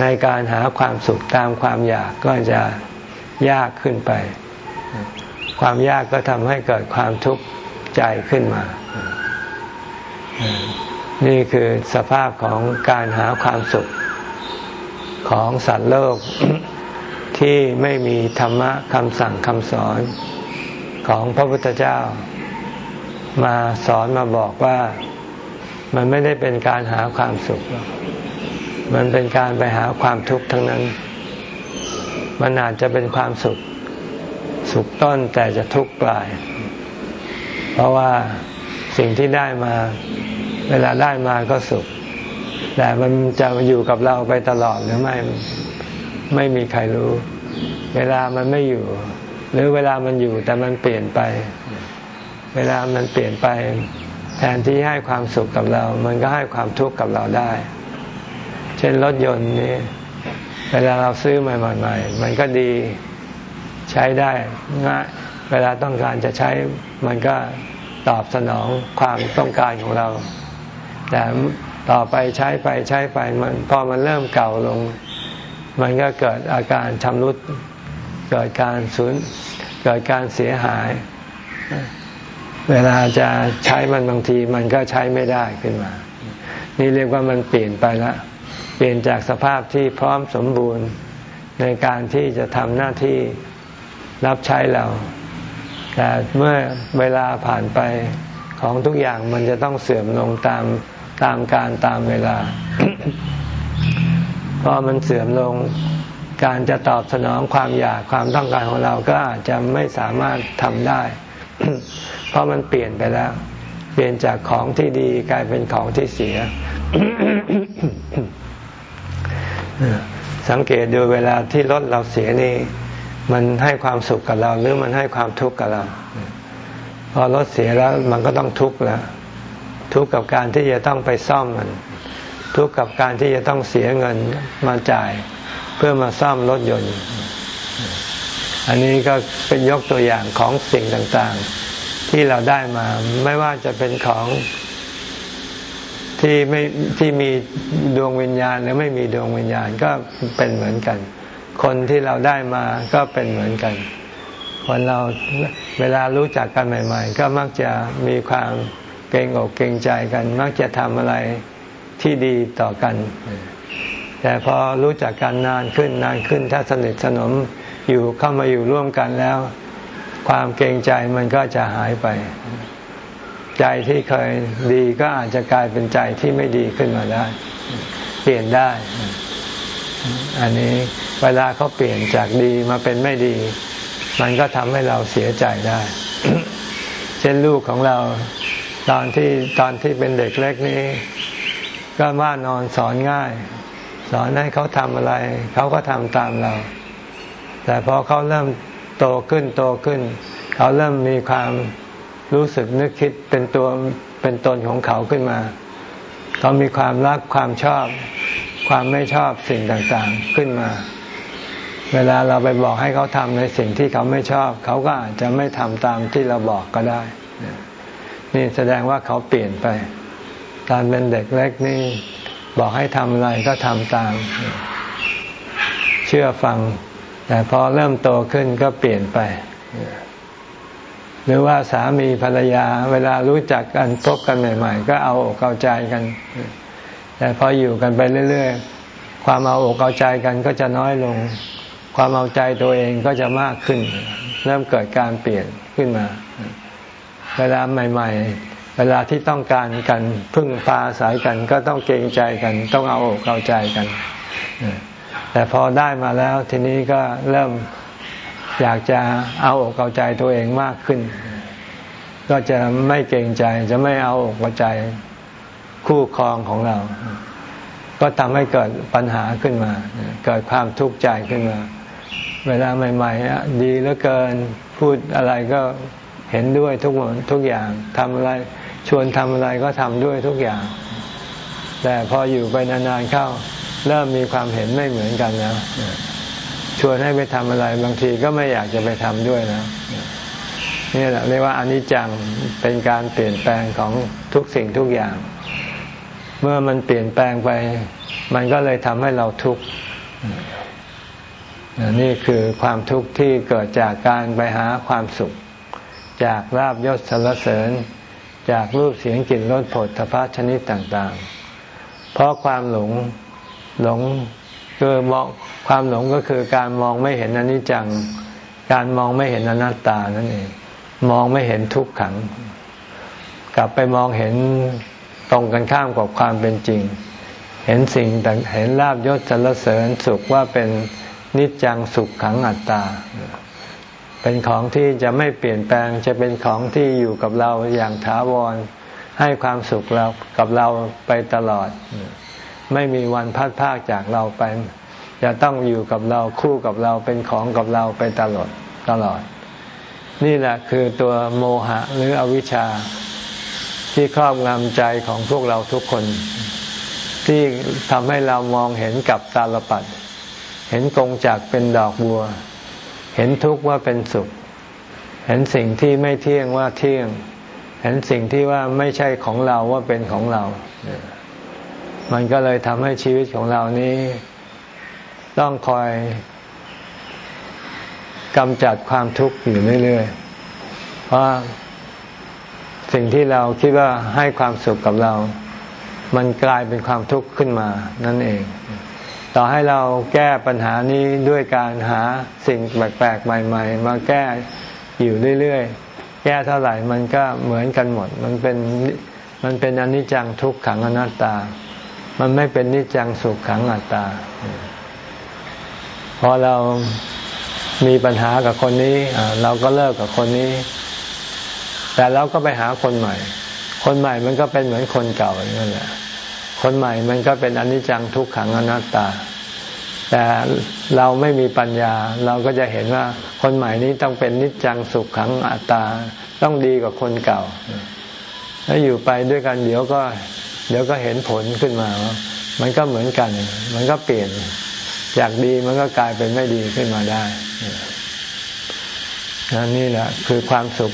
ในการหาความสุขตามความอยากก็จะยากขึ้นไป ความยากก็ทำให้เกิดความทุกข์ใจขึ้นมา นี่คือสภาพของการหาความสุขของสัตว์โลก ที่ไม่มีธรรมะคำสั่งคำสอนของพระพุทธเจ้า มาสอนมาบอกว่ามันไม่ได้เป็นการหาความสุข มันเป็นการไปหาความทุกข์ทั้งนั้น มันอาจจะเป็นความสุข สุขต้นแต่จะทุกข์ปลาย เพราะว่าสิ่งที่ได้มา เวลาได้มาก็สุข แต่มันจะอยู่กับเราไปตลอดหรือไม่ไม่มีใครรู้ เวลามันไม่อยู่ หรือเวลามันอยู่แต่มันเปลี่ยนไป เวลามันเปลี่ยนไปแทนที่ให้ความสุขกับเรา มันก็ให้ความทุกข์กับเราได้ เช่นรถยนต์นี่เวลาเราซื้อใหม่ๆมันก็ดีใช้ได้ง่ายเวลาต้องการจะใช้มันก็ตอบสนองความต้องการของเรา แต่ต่อไปใช้ไปใช้ไปมันพอมันเริ่มเก่าลง มันก็เกิดอาการชำรุด เกิดการสูญเกิดการเสียหาย เวลาจะใช้มันบางทีมันก็ใช้ไม่ได้ขึ้นมา นี่เรียกว่ามันเปลี่ยนไปละเปลี่ยนจากสภาพที่พร้อมสมบูรณ์ในการที่จะทำหน้าที่รับใช้เรา แต่เมื่อเวลาผ่านไป ของทุกอย่างมันจะต้องเสื่อมลงตามตามการตามเวลา พอมันเสื่อมลงการจะตอบสนองความอยากความต้องการของเราก็อาจจะไม่สามารถทำได้ เพราะมันเปลี่ยนไปแล้ว เปลี่ยนจากของที่ดีกลายเป็นของที่เสีย สังเกตดูเวลาที่รถเราเสียนี่ มันให้ความสุขกับเรา หรือมันให้ความทุกข์กับเรา พอรถเสียแล้วมันก็ต้องทุกข์แล้ว ทุกข์กับการที่จะต้องไปซ่อมมัน ทุกข์กับการที่จะต้องเสียเงินมาจ่ายเพื่อมาซ่อมรถยนต์ อันนี้ก็เป็นยกตัวอย่างของสิ่งต่างๆ ที่เราได้มาไม่ว่าจะเป็นของที่ไม่ที่มีดวงวิญญาณหรือไม่มีดวงวิญญาณก็เป็นเหมือนกัน คนที่เราได้มาก็เป็นเหมือนกัน คนเราเวลารู้จักกันใหม่ ๆ ก็มักจะมีความเกรงอกเกรงใจกัน มักจะทำอะไรที่ดีต่อกัน แต่พอรู้จักกันนานขึ้นนานขึ้นถ้าสนิทสนมอยู่เข้ามาอยู่ร่วมกันแล้ว ความเกรงใจมันก็จะหายไป ใจที่เคยดีก็อาจจะกลายเป็นใจที่ไม่ดีขึ้นมาได้ เปลี่ยนได้ อันนี้เวลาเขาเปลี่ยนจากดีมาเป็นไม่ดี มันก็ทำให้เราเสียใจได้ เช่นลูกของเราตอนที่ตอนที่เป็นเด็กเล็กนี้ ก็ว่านอนสอนง่าย สอนให้เขาทำอะไร เขาก็ทำตามเรา แต่พอเขาเริ่มโตขึ้นโตขึ้น เขาเริ่มมีความรู้สึกนึกคิดเป็นตัวเป็นตนของเขาขึ้นมาเขามีความรักความชอบ ความไม่ชอบสิ่งต่างๆขึ้นมา เวลาเราไปบอกให้เขาทำในสิ่งที่เขาไม่ชอบ เขาก็อาจจะไม่ทำตามที่เราบอกก็ได้ นี่แสดงว่าเขาเปลี่ยนไปการเป็นเด็กเล็กนี่บอกให้ทำอะไรก็ทำตาม เชื่อฟัง แต่พอเริ่มโตขึ้นก็เปลี่ยนไป หรือว่าสามีภรรยา เวลารู้จักกันพบกันใหม่ ๆ ก็เอาอกเอาใจกัน แต่พออยู่กันไปเรื่อย ๆ ความเอาอกเอาใจกันก็จะน้อยลง ความเอาใจตัวเองก็จะมากขึ้น เริ่มเกิดการเปลี่ยนขึ้นมา เวลาใหม่ ๆ เวลาที่ต้องการกันพึ่งพาสายกันก็ต้องเกรงใจกัน ต้องเอาอกเอาใจกัน แต่พอได้มาแล้วทีนี้ก็เริ่มอยากจะเอาอกเอาใจตัวเองมากขึ้น ก็จะไม่เกรงใจจะไม่เอาอกเอาใจคู่ครองของเรา ก็ทำให้เกิดปัญหาขึ้นมา เกิดความทุกข์ใจขึ้นมา เวลาใหม่ๆดีเหลือเกินพูดอะไรก็เห็นด้วยทุกหมดทุกอย่างทำอะไรชวนทำอะไรก็ทำด้วยทุกอย่าง แต่พออยู่ไปนานๆเข้า เริ่มมีความเห็นไม่เหมือนกันแล้ว ชวนให้ไปทำอะไรบางทีก็ไม่อยากจะไปทำด้วยแล้วนี่แหละเรียกว่าอนิจจังเป็นการเปลี่ยนแปลงของทุกสิ่งทุกอย่าง เมื่อมันเปลี่ยนแปลงไป มันก็เลยทำให้เราทุกข์ นี่คือความทุกข์ที่เกิดจากการไปหาความสุข จากลาบยศสรรเสริญ จากรูปเสียงกลิ่นรสผลทพะชนิดต่างๆ เพราะความหลงหลงคือมองความหลงก็คือการมองไม่เห็นอนิจจัง การมองไม่เห็นอนัตตานั่นเอง มองไม่เห็นทุกขัง กลับไปมองเห็นตรงกันข้ามกับความเป็นจริง เห็นสิ่งแต่เห็นลาบยศสรรเสริญสุขว่าเป็น นิจจังสุขขังอัตตา เป็นของที่จะไม่เปลี่ยนแปลงจะเป็นของที่อยู่กับเราอย่างถาวร ให้ความสุขเรากับเราไปตลอด ไม่มีวันพัดพากจากเราไป จะต้องอยู่กับเราคู่กับเราเป็นของกับเราไปตลอดตลอด นี่แหละคือตัวโมหะหรืออวิชชาที่ครอบงำใจของพวกเราทุกคน ที่ทำให้เรามองเห็นกับตาลปัด เห็นกงจากเป็นดอกบัว เห็นทุกข์ว่าเป็นสุข เห็นสิ่งที่ไม่เที่ยงว่าเที่ยง เห็นสิ่งที่ว่าไม่ใช่ของเราว่าเป็นของเรา มันก็เลยทำให้ชีวิตของเรานี้ ต้องคอยกำจัดความทุกข์อยู่เรื่อยๆ เพราะสิ่งที่เราคิดว่าให้ความสุขกับเรา มันกลายเป็นความทุกข์ขึ้นมานั่นเอง ต่อให้เราแก้ปัญหานี้ด้วยการหาสิ่งแปลกๆใหม่ ๆ มาแก้อยู่เรื่อยๆ แก้เท่าไหร่มันก็เหมือนกันหมด มันเป็นมันเป็นอนิจจังทุกขังอนัตตา มันไม่เป็นนิจจังสุขขังอัตตา พอเรามีปัญหากับคนนี้เราก็เลิกกับคนนี้ แต่เราก็ไปหาคนใหม่ คนใหม่มันก็เป็นเหมือนคนเก่าอย่างนั้นแหละ คนใหม่มันก็เป็นอนิจจังทุกขังอนัตตา แต่เราไม่มีปัญญา เราก็จะเห็นว่าคนใหม่นี้ต้องเป็นนิจจังสุขขังอัตตา ต้องดีกว่าคนเก่า แล้วอยู่ไปด้วยกันเดี๋ยวก็ เดี๋ยวก็เห็นผลขึ้นมา มันก็เหมือนกัน มันก็เปลี่ยนจากดีมันก็กลายเป็นไม่ดีขึ้นมาได้นนี่แหละคือความสุข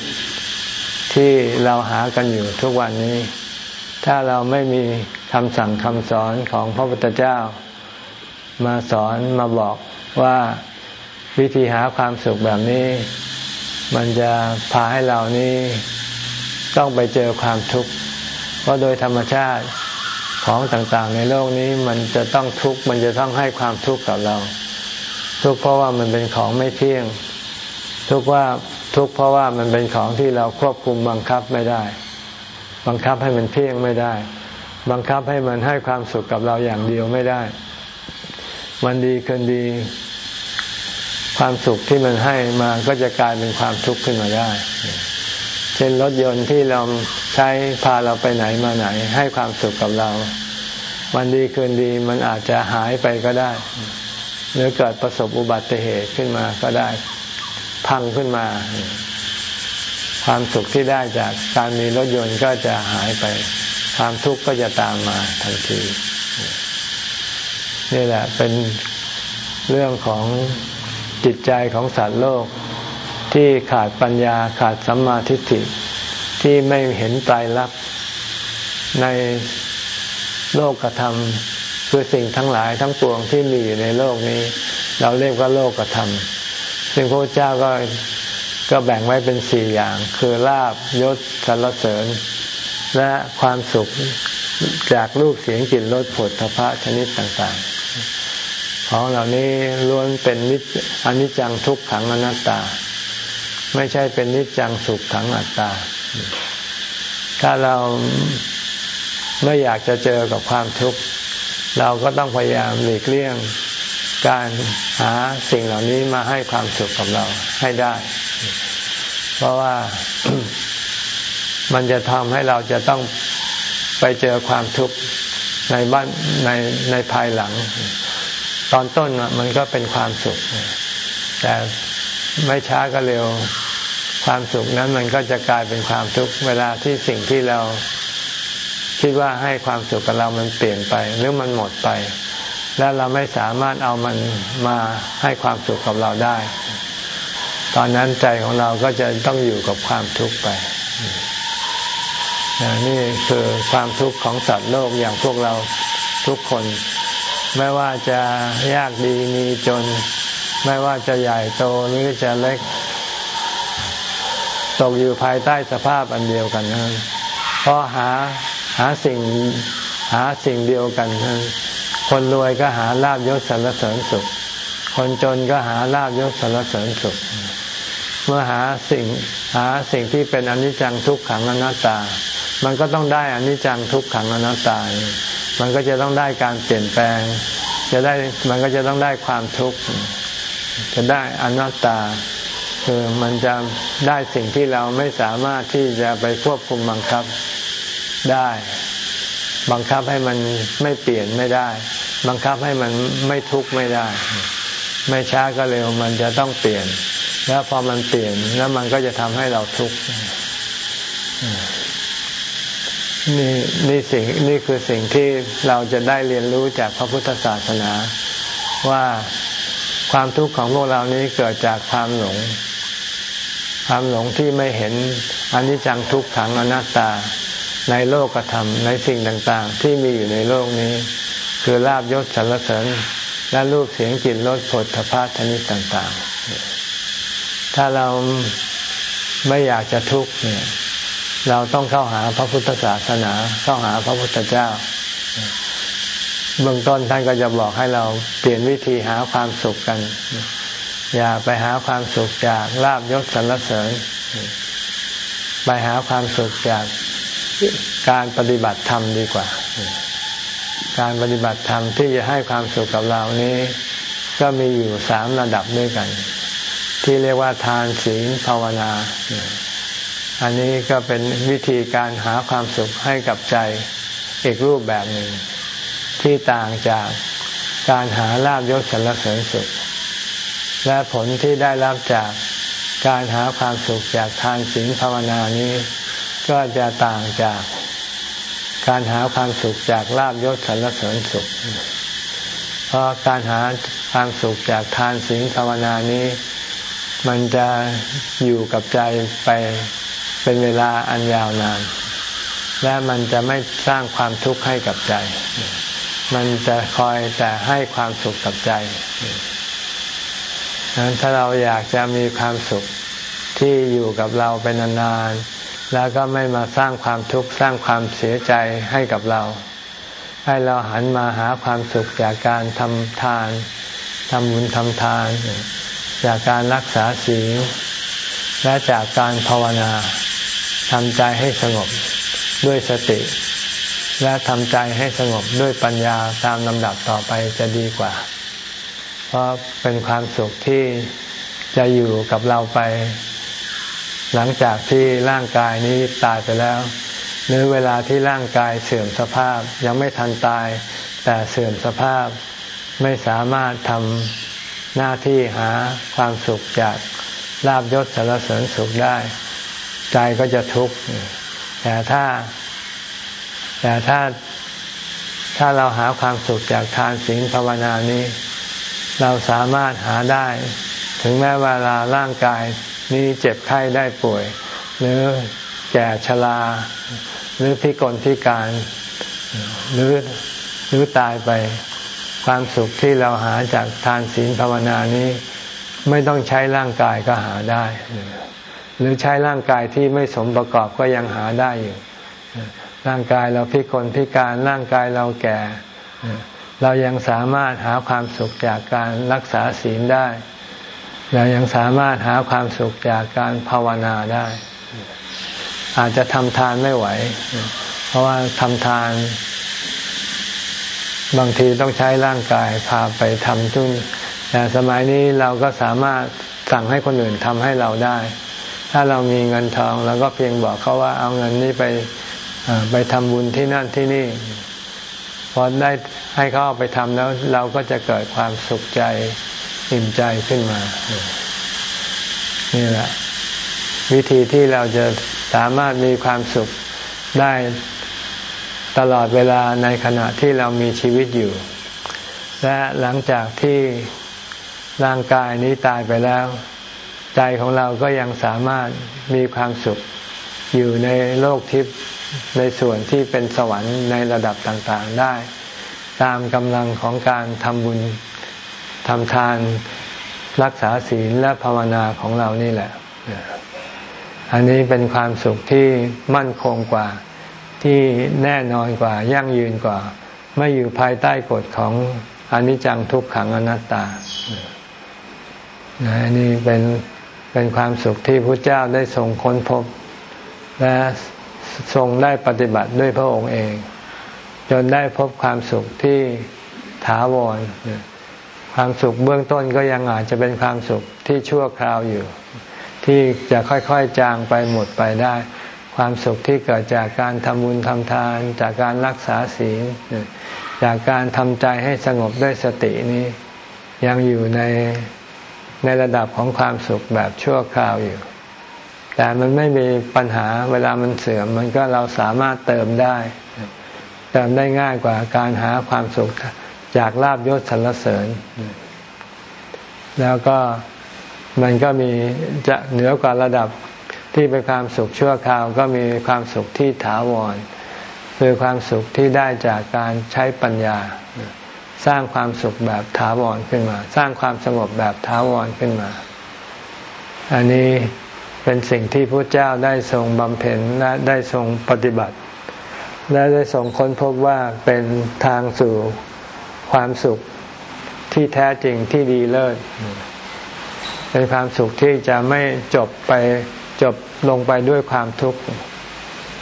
ที่เราหากันอยู่ทุกวันนี้ ถ้าเราไม่มี คำสั่งคำสอนของพระพุทธเจ้า มาสอนมาบอกว่าวิธีหาความสุขแบบนี้ มันจะพาให้เรานี้ต้องไปเจอความทุกข์เพราะโดยธรรมชาติของต่างๆ ในโลกนี้มันจะต้องทุกข์มันจะต้องให้ความทุกข์กับเรา ทุกข์เพราะว่ามันเป็นของไม่เที่ยง ทุกข์ว่าทุกข์เพราะว่ามันเป็นของที่เราควบคุมบังคับไม่ได้ บังคับให้มันเที่ยงไม่ได้ บังคับให้มันให้ความสุขกับเราอย่างเดียวไม่ได้ วันดีคืนดี ความสุขที่มันให้มาก็จะกลายเป็นความทุกข์ขึ้นมาได้ เช่นรถยนต์ที่เราใช้พาเราไปไหนมาไหน ให้ความสุขกับเรา วันดีคืนดีมันอาจจะหายไปก็ได้ หรือเกิดประสบอุบัติเหตุขึ้นมาก็ได้ พังขึ้นมาความสุขที่ได้จากการมีรถยนต์ก็จะหายไป ความทุกข์ก็จะตามมาทันทีนี่แหละเป็นเรื่องของจิตใจของสัตว์โลก ที่ขาดปัญญาขาดสัมมาทิฏฐิที่ไม่เห็นไตรลักษณ์ในโลกกระทำคือสิ่งทั้งหลายทั้งปวงที่มีอยู่ในโลกนี้ เราเรียกว่าโลกกระทำซึ่งพระเจ้าก็ก็แบ่งไว้เป็นสี่อย่าง คือลาบยศสรรเสริญ และความสุขจากรูปเสียงกลิ่นรสผลทพะชนิดต่างๆ ของเหล่านี้ล้วนเป็นนิจอนิจจังทุกขังอนัตตา ไม่ใช่เป็นนิจจังสุขขังอัตตา ถ้าเราไม่อยากจะเจอกับความทุกข์เราก็ต้องพยายามหลีกเลี่ยงการหาสิ่งเหล่านี้มาให้ความสุขกับเราให้ได้ เพราะว่า มันจะทำให้เราจะต้องไปเจอความทุกข์ในบ้านในในภายหลัง ตอนต้นมันก็เป็นความสุข แต่ไม่ช้าก็เร็วความสุขนั้นมันก็จะกลายเป็นความทุกข์เวลาที่สิ่งที่เราคิดว่าให้ความสุขกับเรามันเปลี่ยนไป หรือมันหมดไป แล้วเราไม่สามารถเอามันมาให้ความสุขกับเราได้ ตอนนั้นใจของเราก็จะต้องอยู่กับความทุกข์ไป นี่คือความทุกข์ของสัตว์โลกอย่างพวกเราทุกคน ไม่ว่าจะยากดีมีจน ไม่ว่าจะใหญ่โตหรือจะเล็ก ตกอยู่ภายใต้สภาพอันเดียวกันนั้นเพราะหาหาสิ่งหาสิ่งเดียวกันทั้งคนรวยก็หาลาบยศสรรเสริญสุข คนจนก็หาลาบยศสรรเสริญสุข เมื่อหาสิ่งหาสิ่งที่เป็นอนิจจังทุกขังอนัตตา มันก็ต้องได้อนิจจังทุกขังอนัตตา มันก็จะต้องได้การเปลี่ยนแปลง จะได้มันก็จะต้องได้ความทุกข์ จะได้อนัตตา คือมันจะได้สิ่งที่เราไม่สามารถที่จะไปควบคุมบังคับได้ บังคับให้มันไม่เปลี่ยนไม่ได้ บังคับให้มันไม่ทุกข์ไม่ได้ ไม่ช้าก็เร็วมันจะต้องเปลี่ยน แล้วพอมันเปลี่ยนแล้วมันก็จะทำให้เราทุกข์ นี่นี่สิ่งนี่คือสิ่งที่เราจะได้เรียนรู้จากพระพุทธศาสนา ว่าความทุกข์ของพวกเรานี้เกิดจากความหลง ความหลงที่ไม่เห็นอนิจจังทุกขังอนัตตาในโลกธรรมในสิ่งต่างๆ ที่มีอยู่ในโลกนี้ คือลาบยศสรรเสริญและรูปเสียงกลิ่นรสผลทพะชนิดต่าง ๆ ถ้าเราไม่อยากจะทุกข์เนี่ย เราต้องเข้าหาพระพุทธศาสนา เข้าหาพระพุทธเจ้า เบื้องต้นท่านก็จะบอกให้เราเปลี่ยนวิธีหาความสุขกัน อย่าไปหาความสุขจากลาบยศสรรเสริญ ไปหาความสุขจากการปฏิบัติธรรมดีกว่า การปฏิบัติธรรมที่จะให้ความสุขกับเรานี้ ก็มีอยู่สามระดับด้วยกัน ที่เรียกว่าทานศีลภาวนา อันนี้ก็เป็นวิธีการหาความสุขให้กับใจอีกรูปแบบหนึ่ง ที่ต่างจากการหาลาบยศสรรเสริญสุข และผลที่ได้รับจากการหาความสุขจากทานศีลภาวนานี้ ก็จะต่างจากการหาความสุขจากลาบยศสรรเสริญสุข เพราะการหาความสุขจากทานศีลภาวนานี้ มันจะอยู่กับใจไป เป็นเวลาอันยาวนาน และมันจะไม่สร้างความทุกข์ให้กับใจ มันจะคอยแต่ให้ความสุขกับใจดังนั้นถ้าเราอยากจะมีความสุขที่อยู่กับเราเป็นนานๆ แล้วก็ไม่มาสร้างความทุกข์สร้างความเสียใจให้กับเรา ให้เราหันมาหาความสุขจากการทำทานทำบุญทำทาน จากการรักษาศีลและจากการภาวนา ทำใจให้สงบด้วยสติ และทำใจให้สงบด้วยปัญญาตามลำดับต่อไปจะดีกว่า เพราะเป็นความสุขที่จะอยู่กับเราไป หลังจากที่ร่างกายนี้ตายไปแล้ว หรือเวลาที่ร่างกายเสื่อมสภาพยังไม่ทันตาย แต่เสื่อมสภาพไม่สามารถทำหน้าที่หาความสุขจากลาบยศสารเสริญสุขได้ ใจก็จะทุกข์แต่ถ้า แต่ถ้าถ้าเราหาความสุขจากทานศีลภาวนานี้ เราสามารถหาได้ ถึงแม้เวลาร่างกายนี้เจ็บไข้ได้ป่วย หรือแก่ชราหรือพิกลพิการหรือหรือตายไปความสุขที่เราหาจากทานศีลภาวนานี้ ไม่ต้องใช้ร่างกายก็หาได้ หรือใช้ร่างกายที่ไม่สมประกอบก็ยังหาได้อยู่ ร่างกายเราพิกลพิการร่างกายเราแก่ เรายังสามารถหาความสุขจากการรักษาศีลได้ เรายังสามารถหาความสุขจากการภาวนาได้ อาจจะทำทานไม่ไหว เพราะว่าทำทาน บางทีต้องใช้ร่างกายพาไปทำจุนแต่สมัยนี้เราก็สามารถสั่งให้คนอื่นทำให้เราได้ ถ้าเรามีเงินทองเราก็เพียงบอกเขาว่าเอาเงินนี้ไปไปทำบุญที่นั่นที่นี่พอได้ให้เขาเอาไปทำแล้ว เราก็จะเกิดความสุขใจอิ่มใจขึ้นมา นี่แหละ วิธีที่เราจะสามารถมีความสุขได้ตลอดเวลาในขณะที่เรามีชีวิตอยู่ และหลังจากที่ร่างกายนี้ตายไปแล้ว ใจของเราก็ยังสามารถมีความสุขอยู่ในโลกทิพย์ในส่วนที่เป็นสวรรค์ในระดับต่างๆได้ ตามกำลังของการทำบุญทำทานรักษาศีลและภาวนาของเรานี่แหละ อันนี้เป็นความสุขที่มั่นคงกว่าที่แน่นอนกว่ายั่งยืนกว่า ไม่อยู่ภายใต้กฎของอนิจจังทุกขังอนัตตาอันนี้เป็น เป็นความสุขที่พระเจ้าได้ทรงค้นพบ และทรงได้ปฏิบัติด้วยพระองค์เอง จนได้พบความสุขที่ถาวร ความสุขเบื้องต้นก็ยังอาจจะเป็นความสุขที่ชั่วคราวอยู่ ที่จะค่อยๆจางไปหมดไปได้ ความสุขที่เกิดจากการทำบุญทำทาน จากการรักษาศีลจากการทำใจให้สงบด้วยสตินี้ยังอยู่ใน ในระดับของความสุขแบบชั่วคราวอยู่ แต่มันไม่มีปัญหาเวลามันเสื่อม มันก็เราสามารถเติมได้ เติมได้ง่ายกว่าการหาความสุขจากลาบยศสรรเสริญ แล้วก็มันก็มีจะเหนือกว่าระดับที่เป็นความสุขชั่วคราว ก็มีความสุขที่ถาวรคือความสุขที่ได้จากการใช้ปัญญา สร้างความสุขแบบถาวรขึ้นมา สร้างความสงบแบบถาวรขึ้นมา อันนี้เป็นสิ่งที่พระเจ้าได้ทรงบำเพ็ญและได้ทรงปฏิบัติ และได้ทรงค้นพบว่าเป็นทางสู่ความสุขที่แท้จริงที่ดีเลิศเป็นความสุขที่จะไม่จบไปจบลงไปด้วยความทุกข์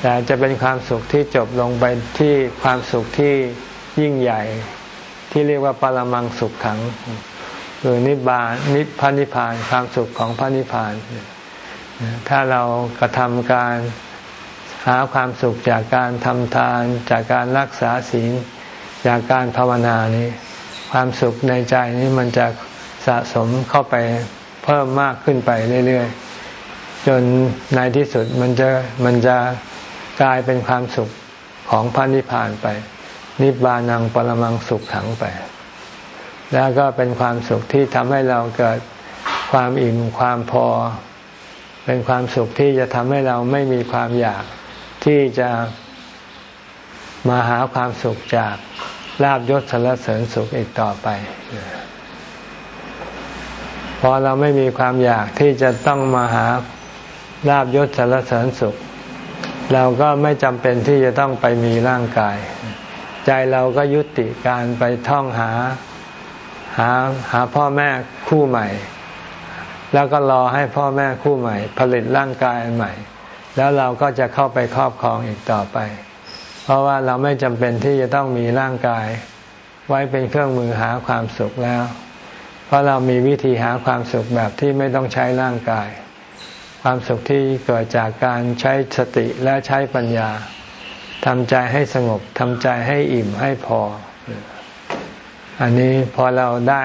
แต่จะเป็นความสุขที่จบลงไปที่ความสุขที่ยิ่งใหญ่ ที่เรียกว่าปรมังสุขขังหรือนิบานนิพพานิพานความสุขของพระนิพพาน ถ้าเรากระทำการหาความสุขจากการทำทาน จากการรักษาศีล จากการภาวนานี้ ความสุขในใจนี้มันจะสะสมเข้าไปเพิ่มมากขึ้นไปเรื่อยๆ จนในที่สุดมันจะมันจะกลายเป็นความสุขของพระนิพพานไป นิบานังปรมังสุขขังไป แล้วก็เป็นความสุขที่ทำให้เราเกิดความอิ่มความพอ เป็นความสุขที่จะทำให้เราไม่มีความอยากที่จะมาหาความสุขจากลาบยศสารเสริญสุขอีกต่อไป พอเราไม่มีความอยากที่จะต้องมาหาลาบยศสารเสริญสุข เราก็ไม่จำเป็นที่จะต้องไปมีร่างกาย ใจเราก็ยุติการไปท่องหาหาหาพ่อแม่คู่ใหม่ แล้วก็รอให้พ่อแม่คู่ใหม่ ผลิตร่างกายใหม่ แล้วเราก็จะเข้าไปครอบครองอีกต่อไป เพราะว่าเราไม่จำเป็นที่จะต้องมีร่างกาย ไว้เป็นเครื่องมือหาความสุขแล้ว เพราะเรามีวิธีหาความสุขแบบที่ไม่ต้องใช้ร่างกาย ความสุขที่เกิดจากการใช้สติและใช้ปัญญา ทำใจให้สงบทำใจให้อิ่มให้พอ อันนี้พอเราได้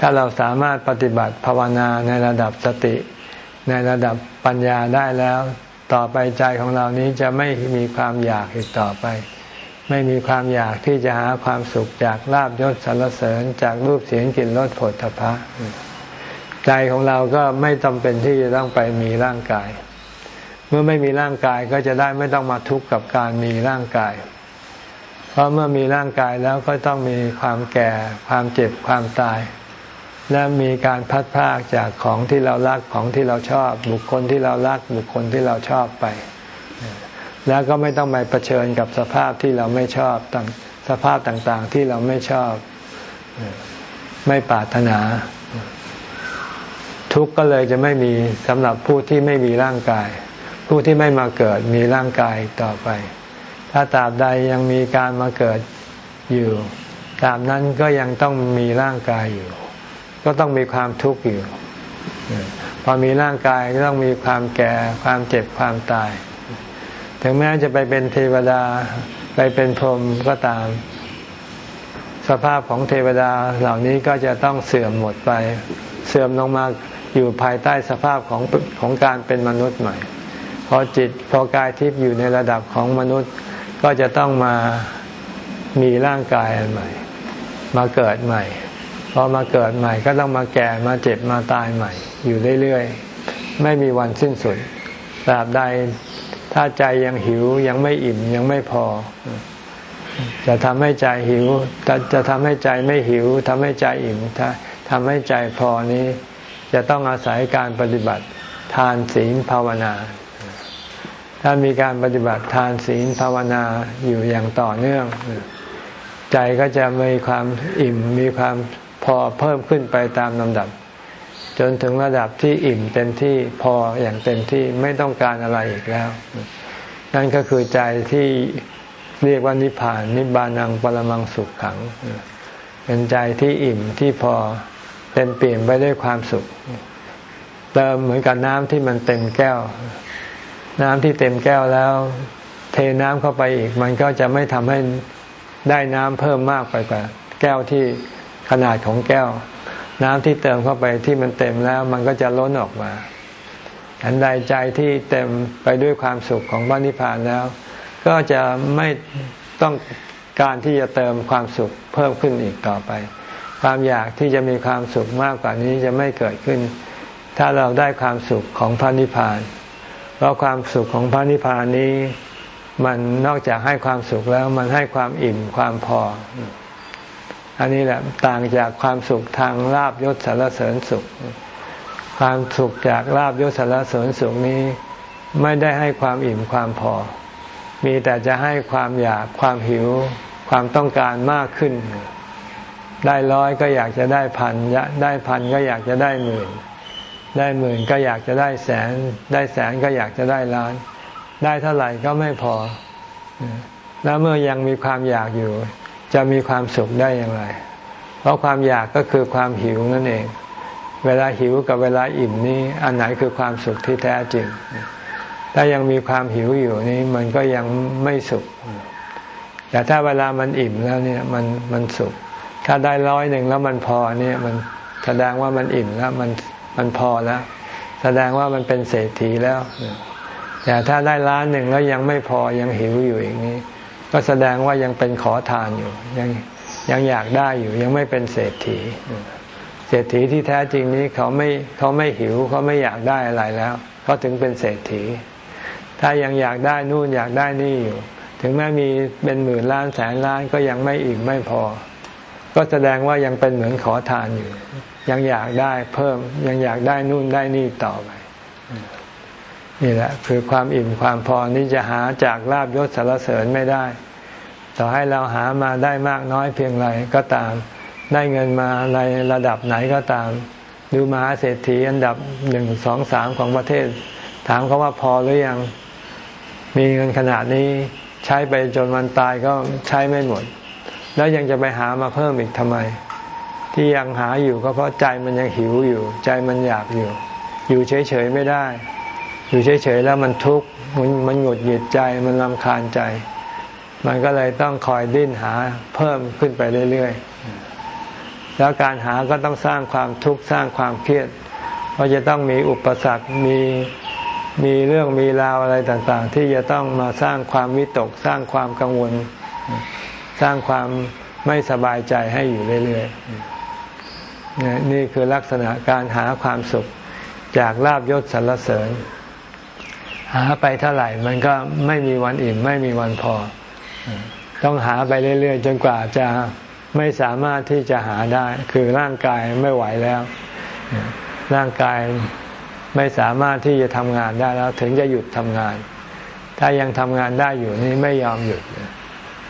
ถ้าเราสามารถปฏิบัติภาวนาในระดับสติ ในระดับปัญญาได้แล้ว ต่อไปใจของเรานี้จะไม่มีความอยากอีกต่อไป ไม่มีความอยากที่จะหาความสุขจากลาบยศสรรเสริญจากรูปเสียงกลิ่นรสผลทพะใจของเราก็ไม่จำเป็นที่จะต้องไปมีร่างกาย มื่อไม่มีร่างกายก็จะได้ไม่ต้องมาทุกข์กับการมีร่างกาย เพราะเมื่อมีร่างกายแล้วก็ต้องมีความแก่ ความเจ็บ ความตาย และมีการพัดพากจากของที่เรารักของที่เราชอบ บุคคลที่เรารักบุคคลที่เราชอบไป แล้วก็ไม่ต้องไปเผชิญกับสภาพที่เราไม่ชอบต่างสภาพต่างๆที่เราไม่ชอบ ไม่ปรารถนา ทุกข์ก็เลยจะไม่มีสำหรับผู้ที่ไม่มีร่างกาย ผู้ที่ไม่มาเกิดมีร่างกายต่อไป ถ้าตราบใดยังมีการมาเกิดอยู่ตราบนั้นก็ยังต้องมีร่างกายอยู่ ก็ต้องมีความทุกข์อยู่ พอมีร่างกายก็ต้องมีความแก่ความเจ็บความตาย ถึงแม้จะไปเป็นเทวดาไปเป็นพรหมก็ตาม สภาพของเทวดาเหล่านี้ก็จะต้องเสื่อมหมดไป เสื่อมลงมาอยู่ภายใต้สภาพของของการเป็นมนุษย์ใหม่ อจิตพอกายทิพย์อยู่ในระดับของมนุษย์ ก็จะต้องมามีร่างกายอันใหม่ มาเกิดใหม่พอมาเกิดใหม่ก็ต้องมาแก่มาเจ็บมาตายใหม่ อยู่เรื่อยๆ ไม่มีวันสิ้นสุดตราบใดถ้าใจยังหิวยังไม่อิ่มยังไม่พอ จะทำให้ใจหิว จะทำให้ใจไม่หิวทำให้ใจอิ่มทำให้ใจพอนี้ จะต้องอาศัยการปฏิบัติทานศีลภาวนา ถ้ามีการปฏิบัติทานศีลภาวนาอยู่อย่างต่อเนื่อง ใจก็จะมีความอิ่มมีความพอเพิ่มขึ้นไปตามลำดับ จนถึงระดับที่อิ่มเต็มที่พออย่างเต็มที่ไม่ต้องการอะไรอีกแล้ว นั่นก็คือใจที่เรียกว่านิพพานนิบานังปรมังสุขขัง เป็นใจที่อิ่มที่พอเต็มเปลี่ยนไปด้วยความสุข เติมเหมือนกับน้ำที่มันเต็มแก้ว น้ำที่เต็มแก้วแล้ว เทน้ำเข้าไปอีก มันก็จะไม่ทำให้ได้น้ำเพิ่มมากไปกว่า แก้วที่ขนาดของแก้ว น้ำที่เติมเข้าไปที่มันเต็มแล้ว มันก็จะล้นออกมาอันใดใจที่เต็มไปด้วยความสุขของพระนิพพานแล้ว ก็จะไม่ต้องการที่จะเติมความสุขเพิ่มขึ้นอีกต่อไป ความอยากที่จะมีความสุขมากกว่านี้จะไม่เกิดขึ้น ถ้าเราได้ความสุขของพระนิพพาน ราะความสุขของพระนิพพานนี้มันนอกจากให้ความสุขแล้วมันให้ความอิ่มความพอ อันนี้แหละต่างจากความสุขทางลาบยศสารเสริญสุข ความสุขจากลาบยศสารเสริญสุขนี้ ไม่ได้ให้ความอิ่มความพอ มีแต่จะให้ความอยากความหิว ความต้องการมากขึ้น ได้ร้อยก็อยากจะได้พันได้พันก็อยากจะได้หมื่น ได้หมื่นก็อยากจะได้แสน ได้แสนก็อยากจะได้ล้าน ได้เท่าไหร่ก็ไม่พอ แล้วเมื่อยังมีความอยากอยู่ จะมีความสุขได้อย่างไร เพราะความอยากก็คือความหิวนั่นเอง เวลาหิวกับเวลาอิ่มนี้ อันไหนคือความสุขที่แท้จริง ถ้ายังมีความหิวอยู่นี้มันก็ยังไม่สุข แต่ถ้าเวลามันอิ่มแล้วเนี่ยมันมันสุข ถ้าได้ร้อยหนึ่งแล้วมันพอเนี่ยมันแสดงว่ามันอิ่มแล้วมัน มันพอแล้ว แสดงว่ามันเป็นเศรษฐีแล้ว แต่ถ้าได้ล้านหนึ่งแล้วยังไม่พอยังหิวอยู่อย่างนี้ ก็แสดงว่ายังเป็นขอทานอยู่ ยังยังอยากได้อยู่ ยังไม่เป็นเศรษฐี เศรษฐีที่แท้จริงนี้เขาไม่เขาไม่หิวเขาไม่อยากได้อะไรแล้วเขาถึงเป็นเศรษฐี ถ้ายังอยากได้นู่นอยากได้นี่อยู่ ถึงแม้มีเป็นหมื่นล้านแสนล้านก็ยังไม่อิ่มไม่พอ ก็แสดงว่ายังเป็นเหมือนขอทานอยู่ ยังอยากได้เพิ่มยังอยากได้นู่นได้นี่ต่อไปนี่แหละ คือความอิ่มความพอนี้จะหาจากลาบยศสารเสริญไม่ได้ ต่อให้เราหามาได้มากน้อยเพียงไรก็ตาม ได้เงินมาในระดับไหนก็ตาม ดูมหาเศรษฐีอันดับหนึ่งสองสามของประเทศ ถามเขาว่าพอหรือยังมีเงินขนาดนี้ใช้ไปจนวันตายก็ใช้ไม่หมด แล้วยังจะไปหามาเพิ่มอีกทำไม ที่ยังหาอยู่ก็เพราะใจมันยังหิวอยู่ ใจมันอยากอยู่ อยู่เฉยๆไม่ได้ อยู่เฉยๆแล้วมันทุกข์มันมันหงุดหงิดใจมันลำคาญใจ มันก็เลยต้องคอยดิ้นหาเพิ่มขึ้นไปเรื่อยๆ แล้วการหาก็ต้องสร้างความทุกข์สร้างความเครียดเพราะจะต้องมีอุปสรรคมีมีเรื่องมีราวอะไรต่างๆ ที่จะต้องมาสร้างความวิตกสร้างความกังวล สร้างความไม่สบายใจให้อยู่เรื่อยๆ นี่คือลักษณะการหาความสุขจากลาบยศสรรเสริญ หาไปเท่าไหร่มันก็ไม่มีวันอิ่ม ไม่มีวันพอ ต้องหาไปเรื่อยๆ จนกว่าจะไม่สามารถที่จะหาได้ คือร่างกายไม่ไหวแล้ว ร่างกายไม่สามารถที่จะทำงานได้แล้ว ถึงจะหยุดทำงาน ถ้ายังทำงานได้อยู่นี่ไม่ยอมหยุด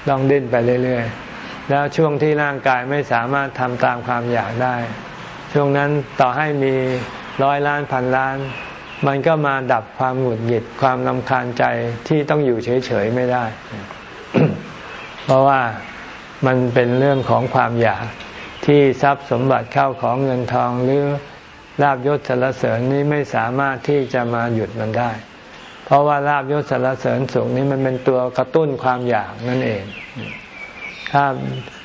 ต้องดิ้นไปเรื่อยๆ แล้วช่วงที่ร่างกายไม่สามารถทำตามความอยากได้ ช่วงนั้นต่อให้มีร้อยล้านพันล้าน มันก็มาดับความหงุดหงิดความลำคาญใจที่ต้องอยู่เฉยๆไม่ได้ เพราะว่ามันเป็นเรื่องของความอยากที่ทรัพย์สมบัติเข้าของเงินทองหรือลาบยศสรรเสริญนี้ไม่สามารถที่จะมาหยุดมันได้ เพราะว่าลาบยศสรรเสริญสูงนี้มันเป็นตัวกระตุ้นความอยากนั่นเอง ถ้า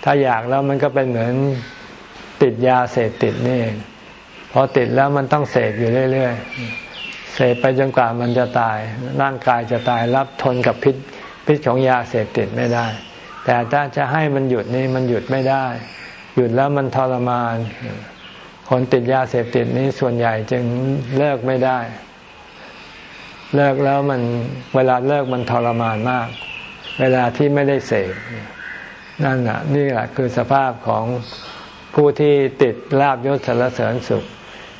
ถ้าอยากแล้วมันก็เป็นเหมือนติดยาเสพติดนี่พอติดแล้วมันต้องเสพอยู่เรื่อยๆเสพไปจนกว่ามันจะตาย ร่างกายจะตายรับทนกับพิษพิษของยาเสพติดไม่ได้ แต่ถ้าจะให้มันหยุดนี่มันหยุดไม่ได้ หยุดแล้วมันทรมาน คนติดยาเสพติดนี้ส่วนใหญ่จึงเลิกไม่ได้ เลิกแล้วมันเวลาเลิกมันทรมานมาก เวลาที่ไม่ได้เสพ นั่นน่ะนี่แหละคือสภาพของผู้ที่ติดลาบยศสารเสริญสุข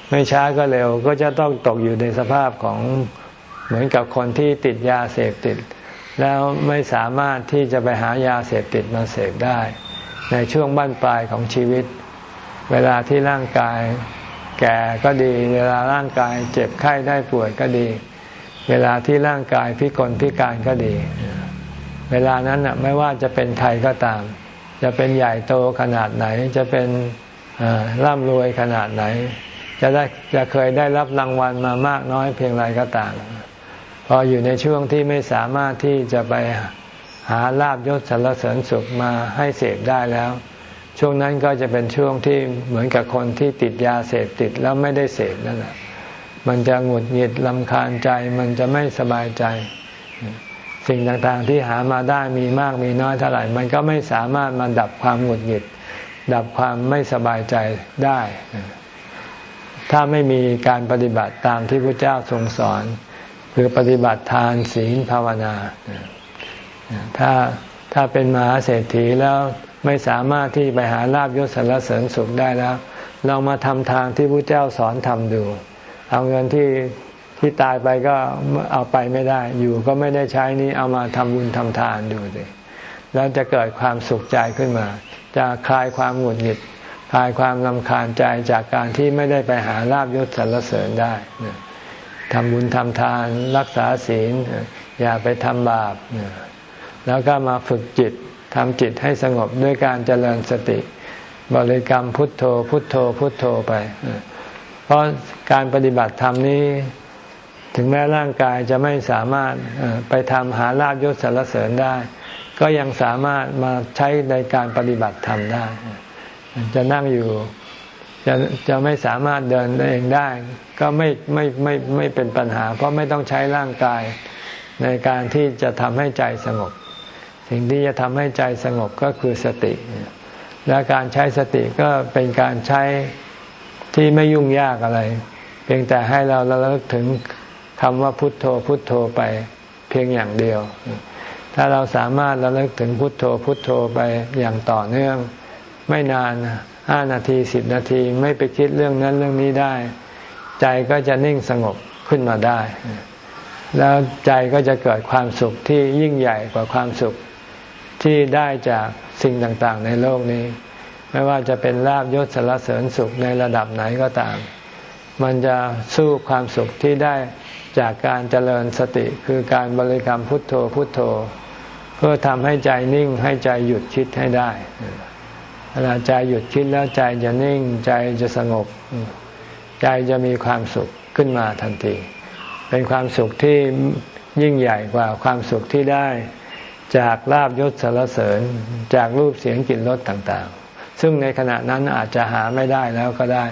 ไม่ช้าก็เร็วก็จะต้องตกอยู่ในสภาพของเหมือนกับคนที่ติดยาเสพติด แล้วไม่สามารถที่จะไปหายาเสพติดมาเสพได้ ในช่วงบั้นปลายของชีวิต เวลาที่ร่างกาย แก่ก็ดี เวลาร่างกายเจ็บไข้ได้ป่วยก็ดี เวลาที่ร่างกายพิกลพิการก็ดี เวลานั้นอะไม่ว่าจะเป็นใครก็ตาม จะเป็นใหญ่โตขนาดไหน จะเป็นร่ำรวยขนาดไหน จะได้จะเคยได้รับรางวัลมามากน้อยเพียงไรก็ตาม พออยู่ในช่วงที่ไม่สามารถที่จะไปหาลาบยศสรรเสริญสุขมาให้เสพได้แล้ว ช่วงนั้นก็จะเป็นช่วงที่เหมือนกับคนที่ติดยาเสพติดแล้วไม่ได้เสพนั่นแหละมันจะหงุดหงิดลำคาญใจ มันจะไม่สบายใจ สิ่งต่างๆที่หามาได้มีมากมีน้อยเท่าไหร่ มันก็ไม่สามารถมาดับความหงุดหงิด ดับความไม่สบายใจได้ ถ้าไม่มีการปฏิบัติตามที่พระเจ้าทรงสอน คือปฏิบัติทานศีลภาวนาถ้าถ้าเป็นมหาเศรษฐีแล้วไม่สามารถที่ไปหาลาบยศสรรเสริญสุขได้แล้วลองมาทำทางที่พระเจ้าสอนทำดู เอาเงินที่ ที่ตายไปก็เอาไปไม่ได้ อยู่ก็ไม่ได้ใช้นี้เอามาทำบุญทำทานดูสิแล้วจะเกิดความสุขใจขึ้นมา จะคลายความหงุดหงิด คลายความลำคาญใจจากการที่ไม่ได้ไปหาลาบยศสรรเสริญได้ทำบุญทำทานรักษาศีล อย่าไปทำบาป แล้วก็มาฝึกจิตทำจิตให้สงบด้วยการเจริญสติ บริกรรมพุทโธพุทโธพุทโธไป เพราะการปฏิบัติธรรมนี้ ถึงแม้ร่างกายจะไม่สามารถไปทำหาลาบยศสารเสริญได้ ก็ยังสามารถมาใช้ในการปฏิบัติธรรมได้ จะนั่งอยู่จะจะไม่สามารถเดินเองได้ ก็ไม่ไม่ไม่ไม่เป็นปัญหา เพราะไม่ต้องใช้ร่างกายในการที่จะทำให้ใจสงบ สิ่งที่จะทำให้ใจสงบก็คือสติ และการใช้สติก็เป็นการใช้ที่ไม่ยุ่งยากอะไร เพียงแต่ให้เราระลึกถึง คำว่าพุทโธพุทโธไปเพียงอย่างเดียว ถ้าเราสามารถระลึกถึงพุทโธพุทโธไปอย่างต่อเนื่อง ไม่นานห้านาทีสิบนาทีไม่ไปคิดเรื่องนั้นเรื่องนี้ได้ ใจก็จะนิ่งสงบขึ้นมาได้ แล้วใจก็จะเกิดความสุขที่ยิ่งใหญ่กว่าความสุขที่ได้จากสิ่งต่างๆ ในโลกนี้ ไม่ว่าจะเป็นลาบยศสารเสริญสุขในระดับไหนก็ตาม มันจะสู้ความสุขที่ได้จากการเจริญสติคือการบริกรรมพุทโธพุทโธ เพื่อทำให้ใจนิ่งให้ใจหยุดคิดให้ได้เวลาใจหยุดคิดแล้วใจจะนิ่งใจจะสงบ ใจจะมีความสุขขึ้นมาทันที เป็นความสุขที่ยิ่งใหญ่กว่าความสุขที่ได้จากลาบยศสารเสริญจากรูปเสียงกลิ่นรสต่างๆ ซึ่งในขณะนั้นอาจจะหาไม่ได้แล้วก็ได้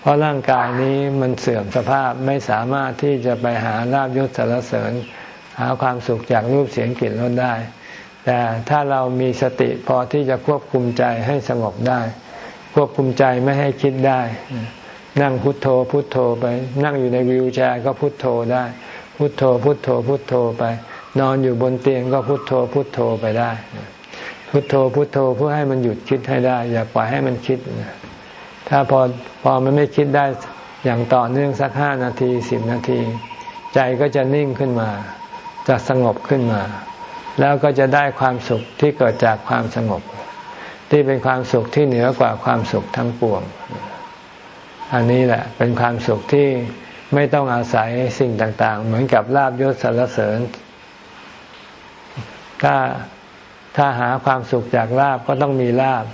เพราะร่างกายนี้มันเสื่อมสภาพไม่สามารถที่จะไปหาลาบยศสารเสริญ หาความสุขจากรูปเสียงกลิ่นรสได้ แต่ถ้าเรามีสติพอที่จะควบคุมใจให้สงบได้ ควบคุมใจไม่ให้คิดได้ นั่งพุทโธพุทโธไป นั่งอยู่ในวิวแชร์ก็พุทโธได้ พุทโธพุทโธพุทโธไป นอนอยู่บนเตียงก็พุทโธพุทโธไปได้ พุทโธพุทโธเพื่อให้มันหยุดคิดให้ได้ อย่าปล่อยให้มันคิด ถ้าพอพอมันไม่คิดได้อย่างต่อเนื่องสักห้านาทีสิบนาที ใจก็จะนิ่งขึ้นมา จะสงบขึ้นมา แล้วก็จะได้ความสุขที่เกิดจากความสงบ ที่เป็นความสุขที่เหนือกว่าความสุขทั้งปวง อันนี้แหละเป็นความสุขที่ไม่ต้องอาศัยสิ่งต่าง ๆ เหมือนกับลาบยศสรรเสริญ ถ้าถ้าหาความสุขจากลาบก็ต้องมีลาบ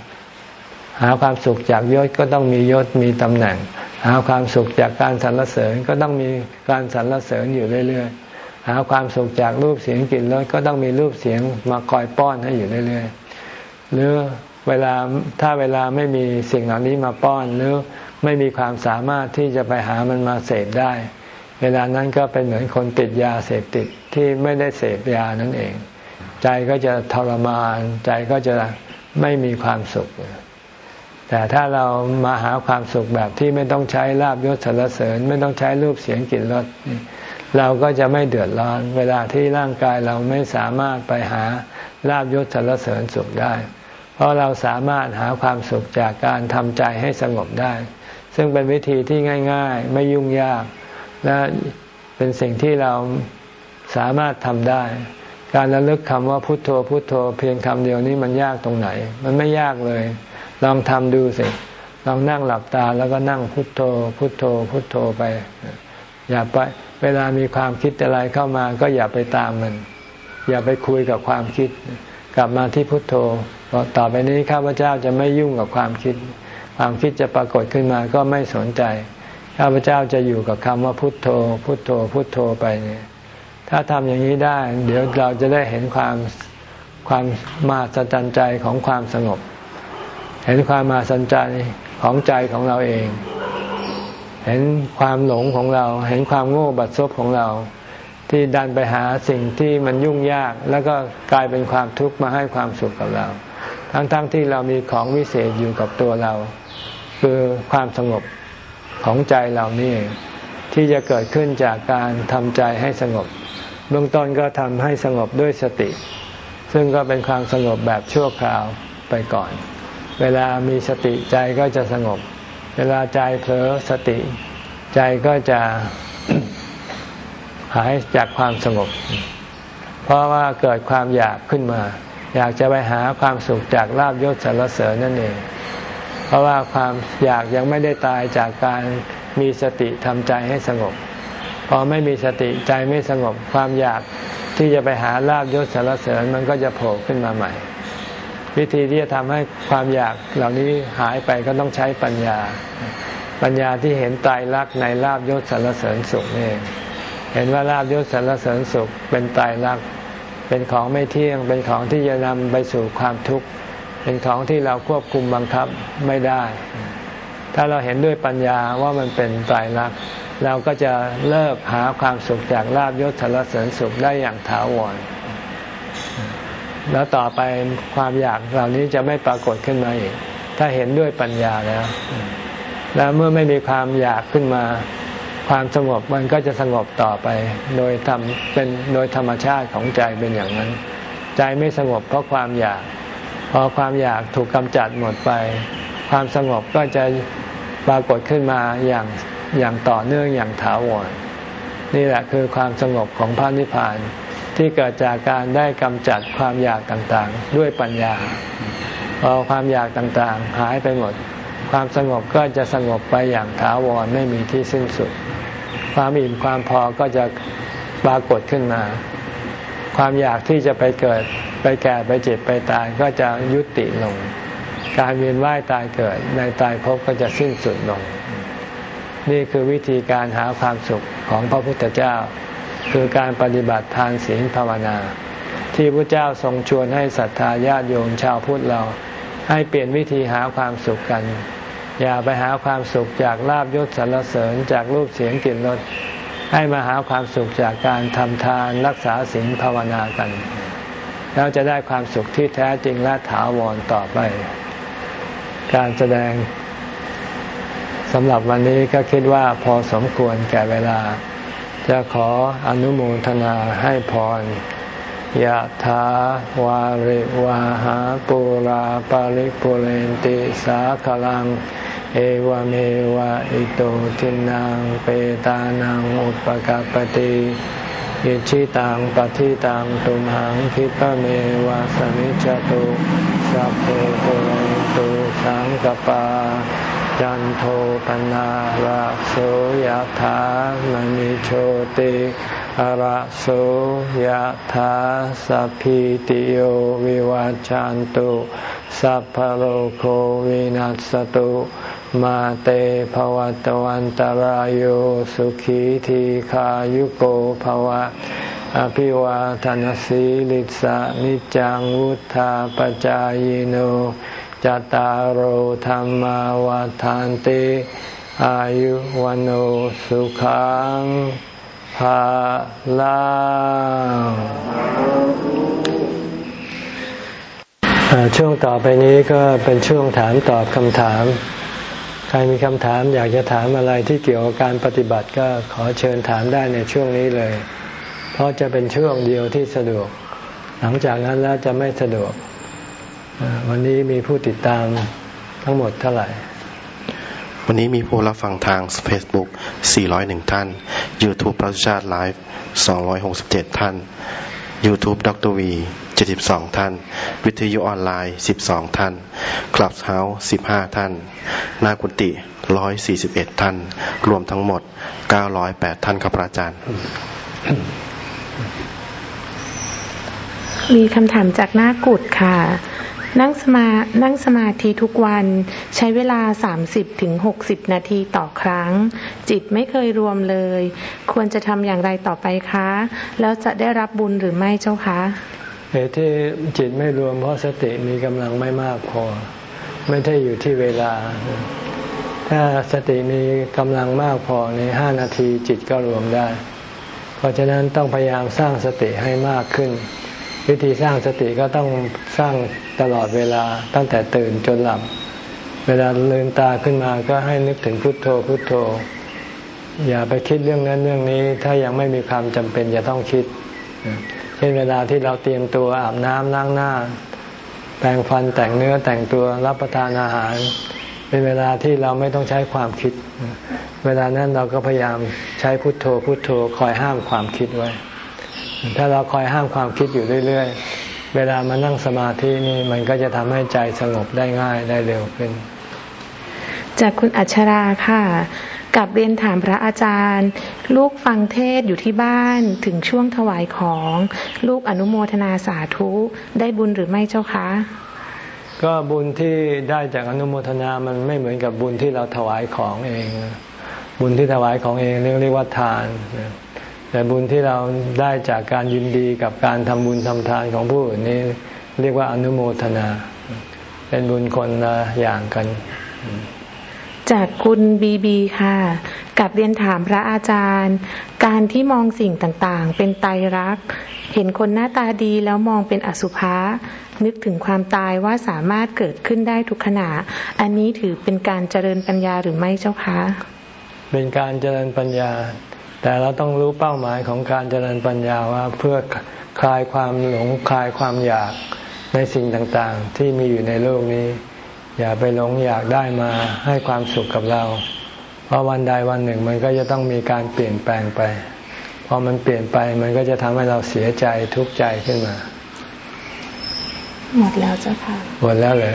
หาความสุขจากยศก็ต้องมียศมีตำแหน่ง หาความสุขจากการสรรเสริญก็ต้องมีการสรรเสริญอยู่เรื่อยๆ หาความสุขจากรูปเสียงกลิ่นรสก็ต้องมีรูปเสียงมาคอยป้อนให้อยู่เรื่อยๆ หรือเวลาถ้าเวลาไม่มีสิ่งเหล่านี้มาป้อนหรือไม่มีความสามารถที่จะไปหามันมาเสพได้ เวลานั้นก็เป็นเหมือนคนติดยาเสพติดที่ไม่ได้เสพยานั่นเอง ใจก็จะทรมาน ใจก็จะไม่มีความสุข แต่ถ้าเรามาหาความสุขแบบที่ไม่ต้องใช้ลาบยศสรรเสริญ ไม่ต้องใช้รูปเสียงกลิ่นรสเราก็จะไม่เดือดร้อน เวลาที่ร่างกายเราไม่สามารถไปหาลาบยศสรรเสริญสุขได้ เพราะเราสามารถหาความสุขจากการทำใจให้สงบได้ ซึ่งเป็นวิธีที่ง่าย ๆ ไม่ยุ่งยาก และเป็นสิ่งที่เราสามารถทำได้ การระลึกคำว่าพุทโธพุทโธ เพียงคำเดียวนี้มันยากตรงไหน มันไม่ยากเลย ลองทำดูสิลองนั่งหลับตาแล้วก็นั่งพุทโธ พุทโธ พุทโธไป อย่าไป เวลามีความคิดอะไรเข้ามา ก็อย่าไปตามมัน อย่าไปคุยกับความคิด กลับมาที่พุทโธต่อไปนี้ข้าพเจ้าจะไม่ยุ่งกับความคิด ความคิดจะปรากฏขึ้นมาก็ไม่สนใจ ข้าพเจ้าจะอยู่กับคำว่าพุทโธ พุทโธ พุทโธไปเนี่ย ถ้าทำอย่างนี้ได้ เดี๋ยวเราจะได้เห็นความความมาสจันใจของความสงบ เห็นความมาสันใจของใจของเราเอง เห็นความหลงของเรา เห็นความโง่บัดซบของเรา ที่ดันไปหาสิ่งที่มันยุ่งยาก แล้วก็กลายเป็นความทุกข์มาให้ความสุขกับเรา ทั้งๆทที่เรามีของวิเศษอยู่กับตัวเรา คือความสงบของใจเรานี่ที่จะเกิดขึ้นจากการทำใจให้สงบ เบื้องต้นก็ทำให้สงบด้วยสติ ซึ่งก็เป็นความสงบแบบชั่วคราวไปก่อน เวลามีสติใจก็จะสงบ เวลาใจเผลอสติ ใจก็จะหายจากความสงบ เพราะว่าเกิดความอยากขึ้นมา อยากจะไปหาความสุขจากลาบยศสรรเสริญนั่นเอง เพราะว่าความอยากยังไม่ได้ตายจากการมีสติทำใจให้สงบ พอไม่มีสติใจไม่สงบความอยากที่จะไปหาลาบยศสรรเสริญมันก็จะโผล่ขึ้นมาใหม่ วิธีที่จะทำให้ความอยากเหล่านี้หายไปก็ต้องใช้ปัญญา ปัญญาที่เห็นตายรักในลาบยศสารเสริญสุขนี่เห็นว่าลาบยศสารเสริญสุขเป็นตายรักเป็นของไม่เที่ยง เป็นของที่จะนำไปสู่ความทุกข์ เป็นของที่เราควบคุมบังคับไม่ได้ ถ้าเราเห็นด้วยปัญญาว่ามันเป็นตายรักเราก็จะเลิกหาความสุขจากลาบยศสารเสริญสุขได้อย่างถาวร แล้วต่อไปความอยากเหล่านี้จะไม่ปรากฏขึ้นมาอีก ถ้าเห็นด้วยปัญญาแล้ว แล้วเมื่อไม่มีความอยากขึ้นมา ความสงบมันก็จะสงบต่อไป โดยทำเป็นโดยธรรมชาติของใจเป็นอย่างนั้น ใจไม่สงบเพราะความอยาก พอความอยากถูกกำจัดหมดไป ความสงบก็จะปรากฏขึ้นมาอย่างอย่างต่อเนื่องอย่างถาวรนี่แหละคือความสงบของพระนิพพาน ที่เกิดจากการได้กำจัดความอยากต่างๆ ด้วยปัญญาพอความอยากต่างๆ หายไปหมด ความสงบก็จะสงบไปอย่างถาวรไม่มีที่สิ้นสุด ความอิ่มความพอก็จะปรากฏขึ้นมา ความอยากที่จะไปเกิดไปแก่ไปเจ็บไปตายก็จะยุติลง การเวียนว่ายตายเกิดในตายภพก็จะสิ้นสุดลง นี่คือวิธีการหาความสุขของพระพุทธเจ้า คือการปฏิบัติทานศีลภาวนา ที่พระเจ้าทรงชวนให้ศรัทธาญาติโยมชาวพุทธเรา ให้เปลี่ยนวิธีหาความสุขกัน อย่าไปหาความสุขจากลาบยศสรรเสริญจากรูปเสียงกลิ่นรสให้มาหาความสุขจากการทำทานรักษาศีลภาวนากันแล้วจะได้ความสุขที่แท้จริงและถาวรต่อไป การแสดงสำหรับวันนี้ก็คิดว่าพอสมควรแก่เวลา จะขออนุโมทนาให้พรยะถาวาริวาหาปุราปาริปุเรนติสาคลัง เอวเมวะอิโตทินังเปตานังอุปกาปติยิชิตังปฏิตังตุมหังคิปะเมวะสมิจจตุสัพเพปุเรนตุสังกปา จันโทปนาระโสยธามณิโชติระโสยธาสัพพิติโยวิวัจจันตุสัพพโลโควินัสตุมาเตภวัตวันตารโยสุขีทีขายุโกภวะ อภิวาทานสีลิสานิจังวุธาปจายโน จตารโหธรรมวาทานติอายุวันโอสุขังภาลังช่วงต่อไปนี้ก็เป็นช่วงถามตอบคำถาม ใครมีคำถามอยากจะถามอะไรที่เกี่ยวกับการปฏิบัติก็ขอเชิญถามได้ในช่วงนี้เลย เพราะจะเป็นช่วงเดียวที่สะดวก หลังจากนั้นแล้วจะไม่สะดวก วันนี้มีผู้ติดตามทั้งหมดเท่าไหร่ วันนี้มีผู้รับฟังทาง Facebook 401 ท่าน YouTube พระชาติไลฟ์267 ท่าน YouTube ดรวี 72 ท่าน วิทยุออนไลน์ 12 ท่าน คลับเฮาส์15 ท่าน นากุติ 141 ท่าน รวมทั้งหมด 908 ท่านครับพระอาจารย์ มีคำถามจากหน้ากุดค่ะ นั่งสมานั่งสมาธิทุกวันใช้เวลา 30ถึง60นาทีต่อครั้ง จิตไม่เคยรวมเลย ควรจะทำอย่างไรต่อไปคะ แล้วจะได้รับบุญหรือไม่เจ้าคะเหตุที่จิตไม่รวมเพราะสติมีกำลังไม่มากพอ ไม่ได้อยู่ที่เวลา ถ้าสติมีกำลังมากพอในห้านาทีจิตก็รวมได้ เพราะฉะนั้นต้องพยายามสร้างสติให้มากขึ้น วิธีสร้างสติก็ต้องสร้างตลอดเวลาตั้งแต่ตื่นจนหลับ เวลาลืมตาขึ้นมาก็ให้นึกถึงพุทโธพุทโธ อย่าไปคิดเรื่องนั้นเรื่องนี้ ถ้ายังไม่มีความจำเป็นจะต้องคิด เช่นเวลาที่เราเตรียมตัวอาบน้ำล้างหน้า แปรงฟันแต่งเนื้อแต่งตัวรับประทานอาหาร เป็นเวลาที่เราไม่ต้องใช้ความคิด เวลานั้นเราก็พยายามใช้พุทโธพุทโธคอยห้ามความคิดไว้ ถ้าเราคอยห้ามความคิดอยู่เรื่อย ๆ เวลามานั่งสมาธินี่มันก็จะทำให้ใจสงบได้ง่ายได้เร็วขึ้น จากคุณอัชราค่ะกับเรียนถามพระอาจารย์ ลูกฟังเทศอยู่ที่บ้านถึงช่วงถวายของ ลูกอนุโมทนาสาธุได้บุญหรือไม่เจ้าคะ ก็บุญที่ได้จากอนุโมทนามันไม่เหมือนกับบุญที่เราถวายของเอง บุญที่ถวายของเองเรียกว่าทาน แต่บุญที่เราได้จากการยินดีกับการทำบุญทำทานของผู้อื่นนี้ เรียกว่าอนุโมทนา เป็นบุญคนละอย่างกัน จากคุณบีบีค่ะกับเรียนถามพระอาจารย์ การที่มองสิ่งต่างๆ เป็นไตรัก เห็นคนหน้าตาดีแล้วมองเป็นอสุภะนึกถึงความตายว่าสามารถเกิดขึ้นได้ทุกขณะ อันนี้ถือเป็นการเจริญปัญญาหรือไม่เจ้าคะ เป็นการเจริญปัญญา แต่เราต้องรู้เป้าหมายของการเจริญปัญญาว่าเพื่อคลายความหลงคลายความอยากในสิ่งต่างๆ ที่มีอยู่ในโลกนี้ อย่าไปหลงอยากได้มาให้ความสุขกับเรา เพราะวันใดวันหนึ่งมันก็จะต้องมีการเปลี่ยนแปลงไปพอมันเปลี่ยนไปมันก็จะทำให้เราเสียใจทุกข์ใจขึ้นมา หมดแล้วเจ้าค่ะหมดแล้วเลย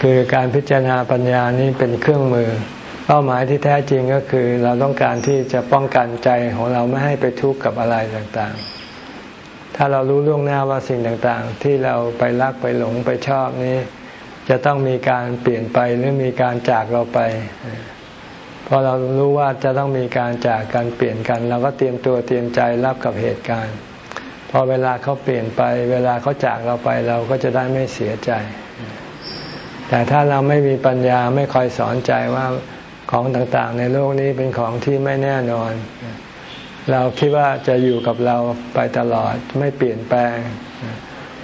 คือการพิจารณาปัญญานี้เป็นเครื่องมือ เป้าหมายที่แท้จริงก็คือ เราต้องการที่จะป้องกันใจของเราไม่ให้ไปทุกข์กับอะไรต่างๆ ถ้าเรารู้ล่วงหน้าว่าสิ่งต่างๆ ที่เราไปรักไปหลงไปชอบนี้ จะต้องมีการเปลี่ยนไปหรือมีการจากเราไปพอเรารู้ว่าจะต้องมีการจากการเปลี่ยนกัน เราก็เตรียมตัวเตรียมใจรับกับเหตุการณ์ พอเวลาเขาเปลี่ยนไป เวลาเขาจากเราไปเราก็จะได้ไม่เสียใจ แต่ถ้าเราไม่มีปัญญาไม่คอยสอนใจว่า ของต่างๆ ในโลกนี้เป็นของที่ไม่แน่นอน เราคิดว่าจะอยู่กับเราไปตลอดไม่เปลี่ยนแปลง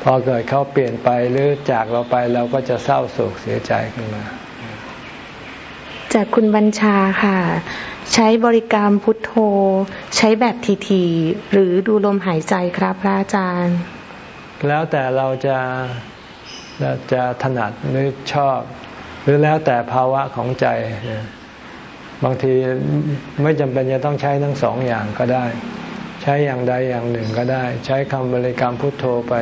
พพอเกิดเขาเปลี่ยนไปหรือจากเราไปเราก็จะเศร้าโศกเสียใจขึ้นมา จากคุณบัญชาค่ะ ใช้บริกรรมพุทโธ ใช้แบบทีๆหรือดูลมหายใจครับพระอาจารย์ แล้วแต่เราจะเราจะถนัดหรือชอบ หรือแล้วแต่ภาวะของใจ บางทีไม่จำเป็นจะต้องใช้ทั้งสองอย่างก็ได้ ใช้อย่างใดอย่างหนึ่งก็ได้ ใช้คำบริกรรมพุทโธไป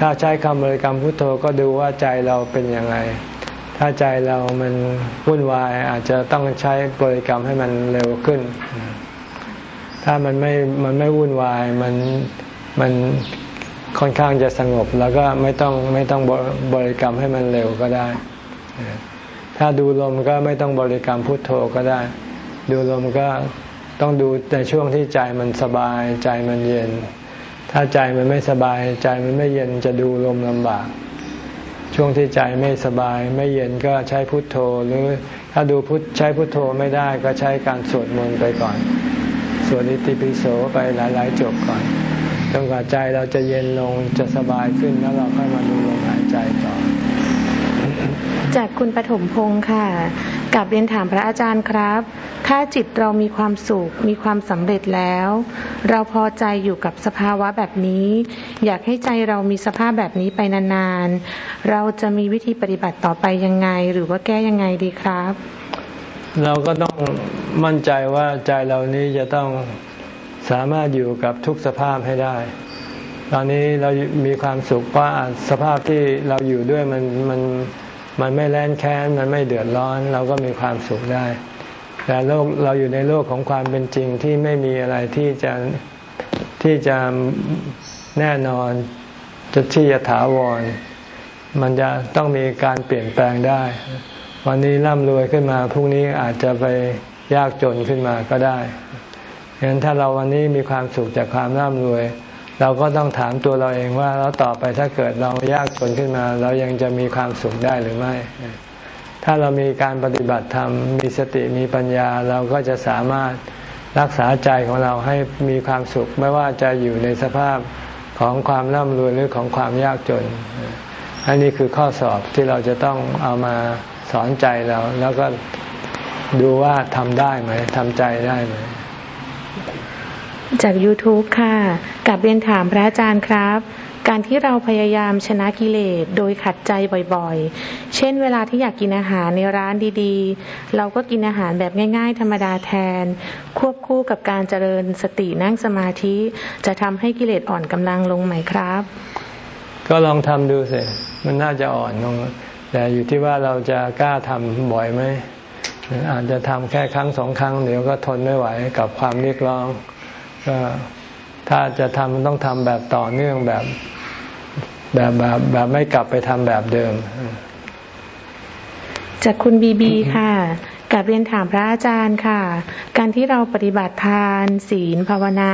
ถ้าใช้คำบริกรรมพุทโธก็ดูว่าใจเราเป็นยังไง ถ้าใจเรามันวุ่นวายอาจจะต้องใช้บริกรรมให้มันเร็วขึ้น ถ้ามันไม่ มันไม่วุ่นวาย มัน มันค่อนข้างจะสงบแล้วก็ไม่ต้องไม่ต้องบริกรรมให้มันเร็วก็ได้ ถ้าดูลมก็ไม่ต้องบริกรรมพุทโธก็ได้ ดูลมก็ต้องดูในช่วงที่ใจมันสบาย ใจมันเย็น ถ้าใจมันไม่สบาย ใจมันไม่เย็นจะดูลมลำบาก ช่วงที่ใจไม่สบาย ไม่เย็นก็ใช้พุทโธหรือถ้าดูพุทใช้พุทโธไม่ได้ก็ใช้การสวดมนต์ไปก่อน สวดอิติปิโสไปหลาย ๆ จบก่อนจนกว่าใจเราจะเย็นลงจะสบายขึ้นแล้วเราค่อยมาดูลมหายใจต่อ จากคุณปฐมพงศ์ค่ะกับเรียนถามพระอาจารย์ครับ ถ้าจิตเรามีความสุข มีความสำเร็จแล้ว เราพอใจอยู่กับสภาวะแบบนี้ อยากให้ใจเรามีสภาพแบบนี้ไปนานๆ เราจะมีวิธีปฏิบัติต่อไปยังไง หรือว่าแก้ยังไงดีครับ เราก็ต้องมั่นใจว่าใจเรานี้จะต้องสามารถอยู่กับทุกสภาพให้ได้ ตอนนี้เรามีความสุขเพราะสภาพที่เราอยู่ด้วยมันมัน มันไม่แล่นแค้นมันไม่เดือดร้อน เราก็มีความสุขได้ แต่โลกเราอยู่ในโลกของความเป็นจริงที่ไม่มีอะไรที่จะที่จะแน่นอนจะที่จะถาวร มันจะต้องมีการเปลี่ยนแปลงได้ วันนี้ร่ำรวยขึ้นมาพรุ่งนี้อาจจะไปยากจนขึ้นมาก็ได้ฉะนั้นถ้าเราวันนี้มีความสุขจากความร่ำรวย เราก็ต้องถามตัวเราเองว่าแล้วต่อไปถ้าเกิดเรายากจนขึ้นมา เรายังจะมีความสุขได้หรือไม่ ถ้าเรามีการปฏิบัติธรรมมีสติมีปัญญาเราก็จะสามารถรักษาใจของเราให้มีความสุข ไม่ว่าจะอยู่ในสภาพของความร่ำรวยหรือของความยากจน อันนี้คือข้อสอบที่เราจะต้องเอามาสอนใจเรา แล้วก็ดูว่าทำได้ไหมทำใจได้ไหม จาก YouTube ค่ะกับเรียนถามพระอาจารย์ครับ การที่เราพยายามชนะกิเลสโดยขัดใจบ่อยๆ เช่นเวลาที่อยากกินอาหารในร้านดีๆ เราก็กินอาหารแบบง่ายๆ ธรรมดาแทน ควบคู่กับการเจริญสตินั่งสมาธิ จะทำให้กิเลสอ่อนกำลังลงไหมครับ ก็ลองทำดูสิมันน่าจะอ่อนลงแต่อยู่ที่ว่าเราจะกล้าทำบ่อยไหมอาจจะทำแค่ครั้งสองครั้งเดี๋ยวก็ทนไม่ไหวกับความเรียกร้อง ก็ถ้าจะทำต้องทำแบบต่อเนื่องแบบแบบแบบแบบไม่กลับไปทำแบบเดิม จากคุณบีบีค่ะกับเรียนถามพระอาจารย์ค่ะ การที่เราปฏิบัติทาน ศีลภาวนา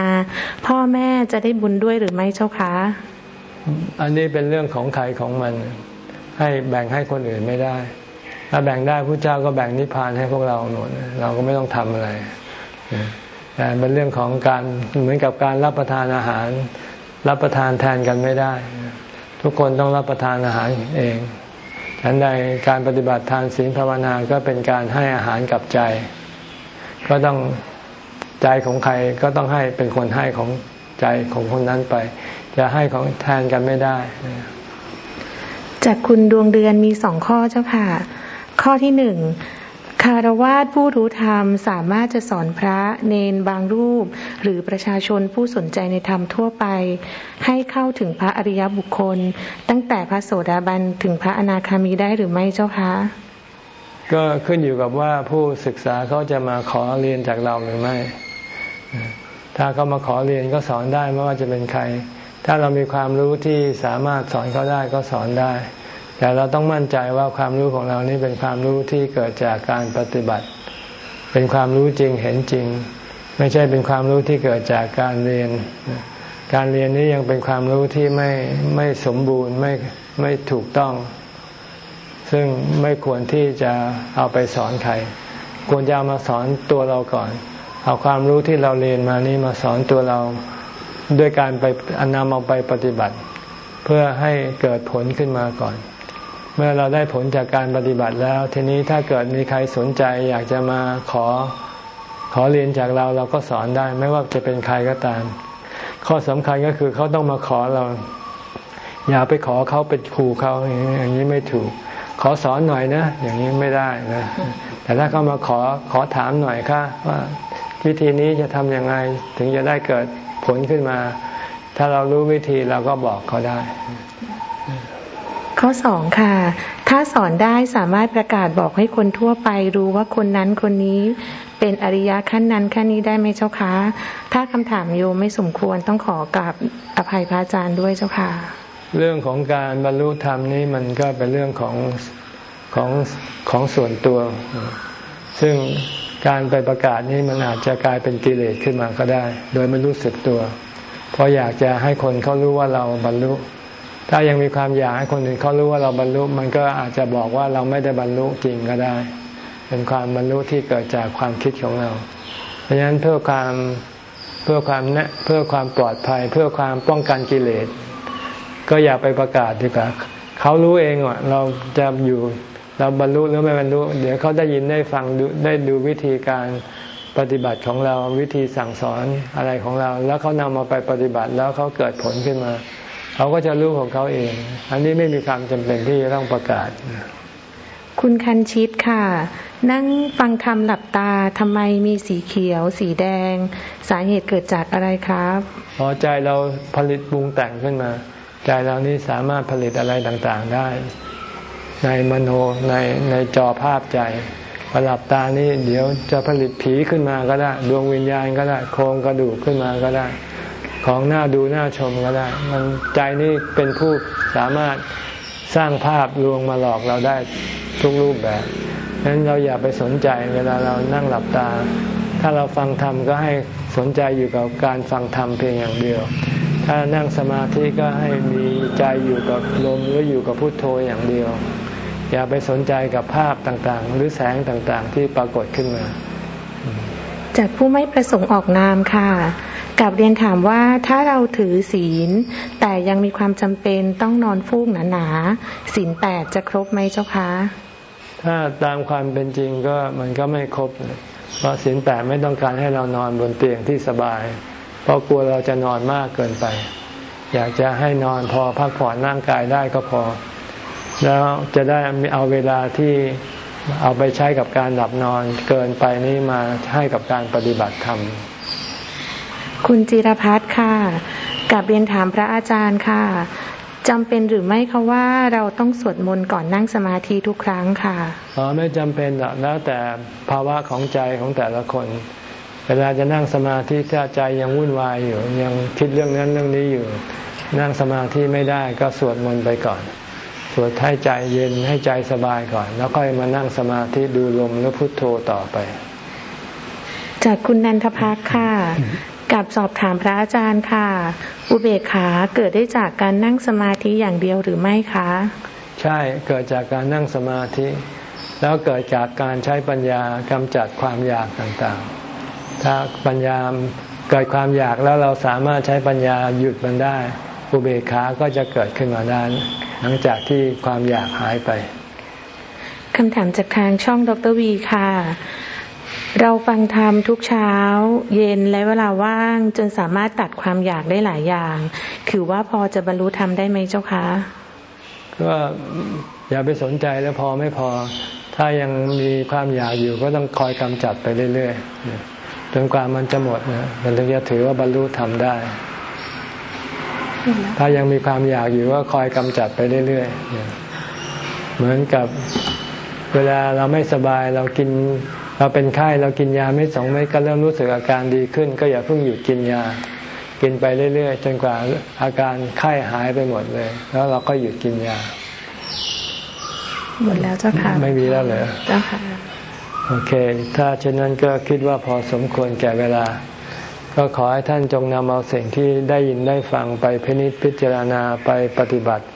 พ่อแม่จะได้บุญด้วยหรือไม่เจ้าคะอันนี้เป็นเรื่องของใครของมัน ให้แบ่งให้คนอื่นไม่ได้ ถ้าแบ่งได้พระเจ้าก็แบ่งนิพพานให้พวกเราหมดเราก็ไม่ต้องทำอะไร แต่เป็นเรื่องของการเหมือนกับการรับประทานอาหาร รับประทานแทนกันไม่ได้ ทุกคนต้องรับประทานอาหารเองฉันใดการปฏิบัติทานศีลภาวนาก็เป็นการให้อาหารกับใจ ก็ต้องใจของใครก็ต้องให้เป็นคนให้ของใจของคนนั้นไป จะให้ของแทนกันไม่ได้ จากคุณดวงเดือนมีสองข้อเจ้าค่ะ ข้อที่หนึ่ง คารวาสผู้รู้ธรรมสามารถจะสอนพระเนนบางรูป หรือประชาชนผู้สนใจในธรรมทั่วไป ให้เข้าถึงพระอริยบุคคล ตั้งแต่พระโสดาบันถึงพระอนาคามีได้หรือไม่เจ้าคะ ก็ขึ้นอยู่กับว่าผู้ศึกษาเขาจะมาขอเรียนจากเราหรือไม่ ถ้าเขามาขอเรียนก็สอนได้ไม่ว่าจะเป็นใคร ถ้าเรามีความรู้ที่สามารถสอนเขาได้ก็สอนได้ แต่เราต้องมั่นใจว่าความรู้ของเรานี้เป็นความรู้ที่เกิดจากการปฏิบัติ เป็นความรู้จริงเห็นจริง ไม่ใช่เป็นความรู้ที่เกิดจากการเรียน การเรียนนี้ยังเป็นความรู้ที่ไม่ไม่สมบูรณ์ไม่ไม่ถูกต้อง ซึ่งไม่ควรที่จะเอาไปสอนใครควรจะมาสอนตัวเราก่อน เอาความรู้ที่เราเรียนมานี้มาสอนตัวเราด้วยการไปอนำเอาไปปฏิบัติ เพื่อให้เกิดผลขึ้นมาก่อน เมื่อเราได้ผลจากการปฏิบัติแล้ว ทีนี้ถ้าเกิดมีใครสนใจ อยากจะมาขอขอเรียนจากเราเราก็สอนได้ ไม่ว่าจะเป็นใครก็ตาม ข้อสำคัญก็คือเขาต้องมาขอเรา อย่าไปขอเขาเป็นครูเขาอย่างนี้ไม่ถูก ขอสอนหน่อยนะ อย่างนี้ไม่ได้นะ แต่ถ้าเขามาขอขอถามหน่อยค่ะว่าวิธีนี้จะทำยังไงถึงจะได้เกิดผลขึ้นมา ถ้าเรารู้วิธีเราก็บอกเขาได้ ข้อสองค่ะ ถ้าสอนได้สามารถประกาศบอกให้คนทั่วไปรู้ว่าคนนั้นคนนี้เป็นอริยะขั้นนั้นขั้นนี้ได้ไหมเจ้าคะ ถ้าคำถามโยมไม่สมควรต้องขอกับอภัยพระอาจารย์ด้วยเจ้าค่ะ เรื่องของการบรรลุธรรมนี้มันก็เป็นเรื่องของของของส่วนตัว ซึ่งการไปประกาศนี้มันอาจจะกลายเป็นกิเลสขึ้นมาก็ได้ โดยไม่รู้สึกตัว เพราะอยากจะให้คนเขารู้ว่าเราบรรลุ ถ้ายังมีความอยากให้คนอื่นเขารู้ว่าเราบรรลุมันก็อาจจะบอกว่าเราไม่ได้บรรลุจริงก็ได้ เป็นความบรรลุที่เกิดจากความคิดของเรา เพราะฉะนั้นเพื่อความเพื่อความเนเพื่อความปลอดภัย เพื่อความป้องกันกิเลส ก็อย่าไปประกาศดีกว่าเขารู้เองว่าเราจะอยู่เราบรรลุหรือไม่บรรลุเดี๋ยวเขาได้ยินได้ฟังได้ดูวิธีการปฏิบัติของเราวิธีสั่งสอนอะไรของเรา แล้วเขานำมาไปปฏิบัติแล้วเขาเกิดผลขึ้นมา เขาก็จะรู้ของเขาเอง อันนี้ไม่มีความจำเป็นที่จะต้องประกาศ คุณคันชิตค่ะ นั่งฟังธรรมหลับตาทำไมมีสีเขียว สีแดง สาเหตุเกิดจากอะไรครับพอใจเราผลิตปรุงแต่งขึ้นมา ใจเรานี่สามารถผลิตอะไรต่างๆได้ ในมโนในในจอภาพใจพอหลับตานี่เดี๋ยวจะผลิตผีขึ้นมาก็ได้ ดวงวิญญาณก็ได้ โครงกระดูกขึ้นมาก็ได้ ของหน้าดูหน้าชมก็ได้ มันใจนี่เป็นผู้สามารถสร้างภาพลวงมาหลอกเราได้ทุกรูปแบบนั้นเราอย่าไปสนใจเวลาเรานั่งหลับตา ถ้าเราฟังธรรมก็ให้สนใจอยู่กับการฟังธรรมเพียงอย่างเดียว ถ้านั่งสมาธิก็ให้มีใจอยู่กับลมหรืออยู่กับพุทโธอย่างเดียว อย่าไปสนใจกับภาพต่างๆ หรือแสงต่างๆ ที่ปรากฏขึ้นมา จากผู้ไม่ประสงค์ออกนามค่ะ กับเรียนถามว่าถ้าเราถือศีล แต่ยังมีความจำเป็นต้องนอนฟูกหนาๆศีลแปดจะครบไหมเจ้าคะ ถ้าตามความเป็นจริงก็มันก็ไม่ครบ เพราะศีลแปดไม่ต้องการให้เรานอนบนเตียงที่สบาย เพราะกลัวเราจะนอนมากเกินไป อยากจะให้นอนพอพักผ่อนร่างกายได้ก็พอ แล้วจะได้เอาเวลาที่เอาไปใช้กับการหลับนอนเกินไปนี้มาให้กับการปฏิบัติธรรม คุณจิรพัฒน์ค่ะกับเรียนถามพระอาจารย์ค่ะจำเป็นหรือไม่คะว่าเราต้องสวดมนต์ก่อนนั่งสมาธิทุกครั้งค่ะอ๋อไม่จำเป็นหรอกแล้วแต่ภาวะของใจของแต่ละคน เวลาจะนั่งสมาธิถ้าใจยังวุ่นวายอยู่ ยังคิดเรื่องนั้นเรื่องนี้อยู่ นั่งสมาธิไม่ได้ก็สวดมนต์ไปก่อน สวดให้ใจเย็นให้ใจสบายก่อน แล้วค่อยมานั่งสมาธิดูลมแล้วพุทโธต่อไป จากคุณนันทพักค่ะ กับสอบถามพระอาจารย์ค่ะ อุเบกขาเกิดได้จากการนั่งสมาธิอย่างเดียวหรือไม่คะ ใช่เกิดจากการนั่งสมาธิ แล้วเกิดจากการใช้ปัญญากำจัดความอยากต่างๆ ถ้าปัญญาเกิดความอยากแล้วเราสามารถใช้ปัญญาหยุดมันได้ อุเบกขาก็จะเกิดขึ้นมาได้หลังจากที่ความอยากหายไปคำถามจากทางช่องดรวีค่ะ เราฟังธรรมทุกเช้า เย็นและเวลาว่างจนสามารถตัดความอยากได้หลายอย่าง คือว่าพอจะบรรลุธรรมได้ไหมเจ้าคะก็อย่าไปสนใจแล้วพอไม่พอ ถ้ายังมีความอยากอยู่ก็ต้องคอยกำจัดไปเรื่อยๆจนกว่ามันจะหมดนะมันถึงจะถือว่าบรรลุธรรมได้ ถ้ายังมีความอยากอยู่ก็คอยกำจัดไปเรื่อยๆเหมือนกับเวลาเราไม่สบายเรากิน เราเป็นไข้เรากินยาไม่สองเม็ดก็เริ่มรู้สึกอาการดีขึ้น ก็อย่าเพิ่งหยุดกินยา กินไปเรื่อย ๆ จนกว่าอาการไข้หายไปหมดเลย แล้วเราก็หยุดกินยา หมดแล้วเจ้าค่ะ ไม่มีแล้วเหรอเจ้าค่ะ โอเค ถ้าเช่นนั้นก็คิดว่าพอสมควรแก่เวลา ก็ขอให้ท่านจงนำเอาสิ่งที่ได้ยินได้ฟังไปพินิจพิจารณาไปปฏิบัติเ